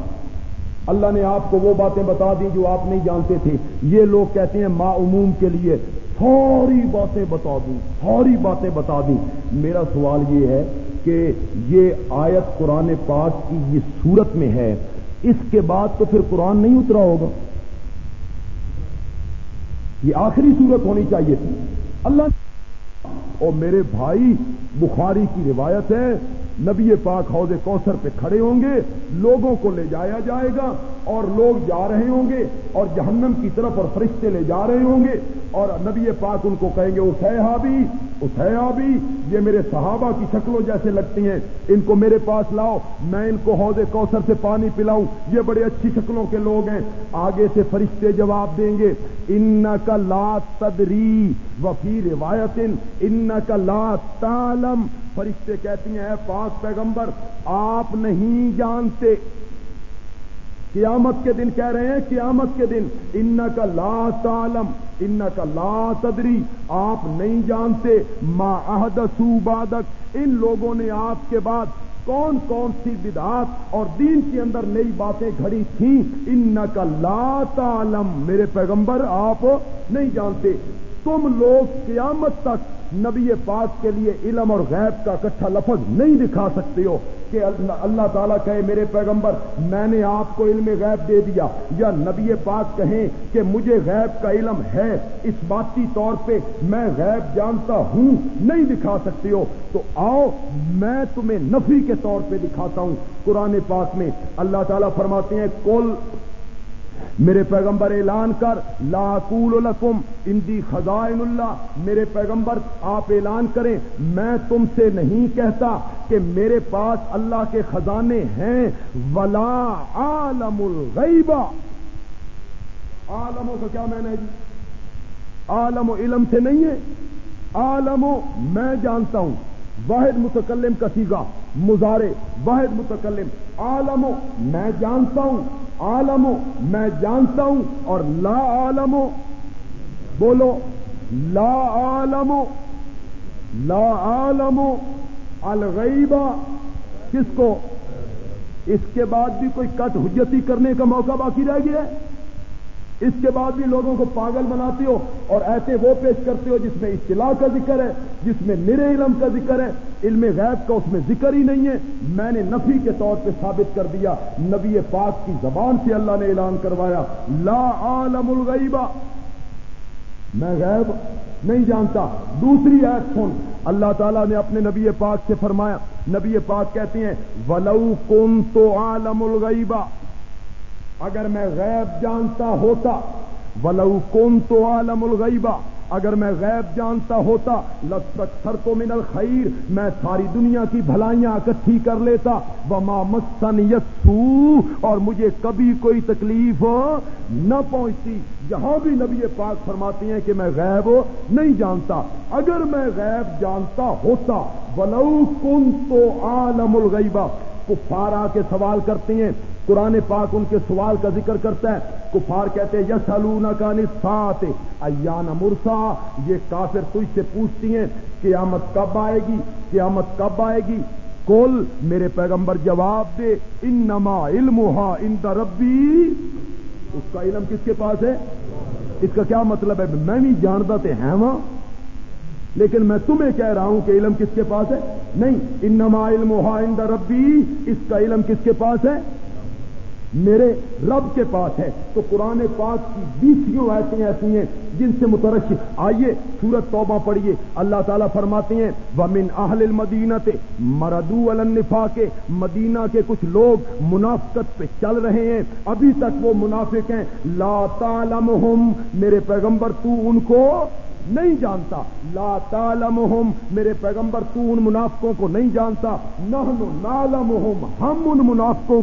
اللہ نے آپ کو وہ باتیں بتا دی جو آپ نہیں جانتے تھے۔ یہ لوگ کہتے ہیں ما عموم کے لیے ساری باتیں بتا دوں، ساری باتیں بتا دوں۔ میرا سوال یہ ہے کہ یہ آیت قرآن پاک کی یہ صورت میں ہے، اس کے بعد تو پھر قرآن نہیں اترا ہوگا۔ یہ آخری صورت ہونی چاہیے تھی۔ اللہ اور میرے بھائی بخاری کی روایت ہے، نبی پاک حوض کوثر پہ کھڑے ہوں گے، لوگوں کو لے جایا جائے گا اور لوگ جا رہے ہوں گے اور جہنم کی طرف اور فرشتے لے جا رہے ہوں گے اور نبی پاک ان کو کہیں گے اسے ہابی اسے ہابی یہ میرے صحابہ کی شکلوں جیسے لگتی ہیں۔ ان کو میرے پاس لاؤ، میں ان کو حوض کوثر سے پانی پلاؤں۔ یہ بڑے اچھی شکلوں کے لوگ ہیں۔ آگے سے فرشتے جواب دیں گے ان کا لا تدری وفی روایت ان کا لا تالم فرشتے کہتی ہیں، اے پاک پیغمبر، آپ نہیں جانتے قیامت کے دن کہہ رہے ہیں، قیامت کے دن ان کا لا تعلم ان کا لا تدری، آپ نہیں جانتے ما احدثو بادک ان لوگوں نے آپ کے بعد کون کون سی بدعات اور دین کے اندر نئی باتیں گھڑی تھیں۔ ان کا لا تعلم، میرے پیغمبر، آپ نہیں جانتے۔ تم لوگ قیامت تک نبی پاک کے لیے علم اور غیب کا کٹھا لفظ نہیں دکھا سکتے ہو کہ اللہ تعالیٰ کہے میرے پیغمبر، میں نے آپ کو علم غیب دے دیا، یا نبی پاک کہیں کہ مجھے غیب کا علم ہے، اس باتی طور پہ میں غیب جانتا ہوں، نہیں دکھا سکتے ہو۔ تو آؤ، میں تمہیں نفی کے طور پہ دکھاتا ہوں۔ قرآن پاک میں اللہ تعالیٰ فرماتے ہیں کل میرے پیغمبر اعلان کر لاقول لکم، اندی خزائن اللہ، میرے پیغمبر آپ اعلان کریں، میں تم سے نہیں کہتا کہ میرے پاس اللہ کے خزانے ہیں، ولا عالم الغیبہ عالموں کا کیا میں جی؟ عالم و علم سے نہیں ہے۔ عالم و میں جانتا ہوں۔ واحد متکلم کا سیگا۔ مزارے واحد متکلم، عالم و میں جانتا ہوں، عالم میں جانتا ہوں، اور لا عالم بولو، لا عالم لا عالم الغیبہ، کس کو؟ اس کے بعد بھی کوئی کٹ حجتی کرنے کا موقع باقی رہ گیا ہے؟ اس کے بعد بھی لوگوں کو پاگل بناتے ہو اور ایسے وہ پیش کرتے ہو جس میں اصطلاح کا ذکر ہے، جس میں نرے علم کا ذکر ہے۔ علم غیب کا اس میں ذکر ہی نہیں ہے۔ میں نے نفی کے طور پہ ثابت کر دیا، نبی پاک کی زبان سے اللہ نے اعلان کروایا۔ لا عالم الغیبہ میں غیب نہیں جانتا۔ دوسری ایپ سن۔ اللہ تعالیٰ نے اپنے نبی پاک سے فرمایا۔ نبی پاک کہتے ہیں، ولو کن تو عالم الغیبہ اگر میں غیب جانتا ہوتا، ولو کون تو عالم الغیبہ اگر میں غیب جانتا ہوتا لگ سر تو من الخیر، میں ساری دنیا کی بھلائیاں اکٹھی کر لیتا، وما مسن یسو، اور مجھے کبھی کوئی تکلیف نہ پہنچتی۔ جہاں بھی نبی پاک فرماتے ہیں کہ میں غیب نہیں جانتا۔ اگر میں غیب جانتا ہوتا، ولو کن تو عالم الغیبہ کفار آ کے سوال کرتے ہیں قرآن پاک ان کے سوال کا ذکر کرتا ہے۔ کفار کہتے ہیں یس کا نسات ایان مرسا، یہ کافر تجھ سے پوچھتی ہیں، قیامت کب آئے گی؟ قیامت کب آئے گی؟ کل میرے پیغمبر جواب دے ان نما علم ان ربی۔ اس کا علم کس کے پاس ہے؟ اس کا کیا مطلب ہے؟ میں نہیں جانتا تھے ہیں وہاں لیکن میں تمہیں کہہ رہا ہوں کہ علم کس کے پاس ہے؟ نہیں، انما علم ان ربی۔ اس کا علم کس کے پاس ہے؟ میرے رب کے پاس ہے۔ تو قرآن پاک کی بیسوں ایسی ایسی ہیں جن سے مترش آئیے سورت توبہ پڑھیے۔ اللہ تعالیٰ فرماتے ہیں، ومن اہل المدینہ مردو النفا کے مدینہ کے کچھ لوگ منافقت پہ چل رہے ہیں۔ ابھی تک وہ منافق ہیں۔ لا تعلمہم، میرے پیغمبر تو ان کو نہیں جانتا۔ لا تعلمہم، میرے پیغمبر تو ان منافقوں کو نہیں جانتا۔ نحن نعلمہم، ہم ان منافقوں کو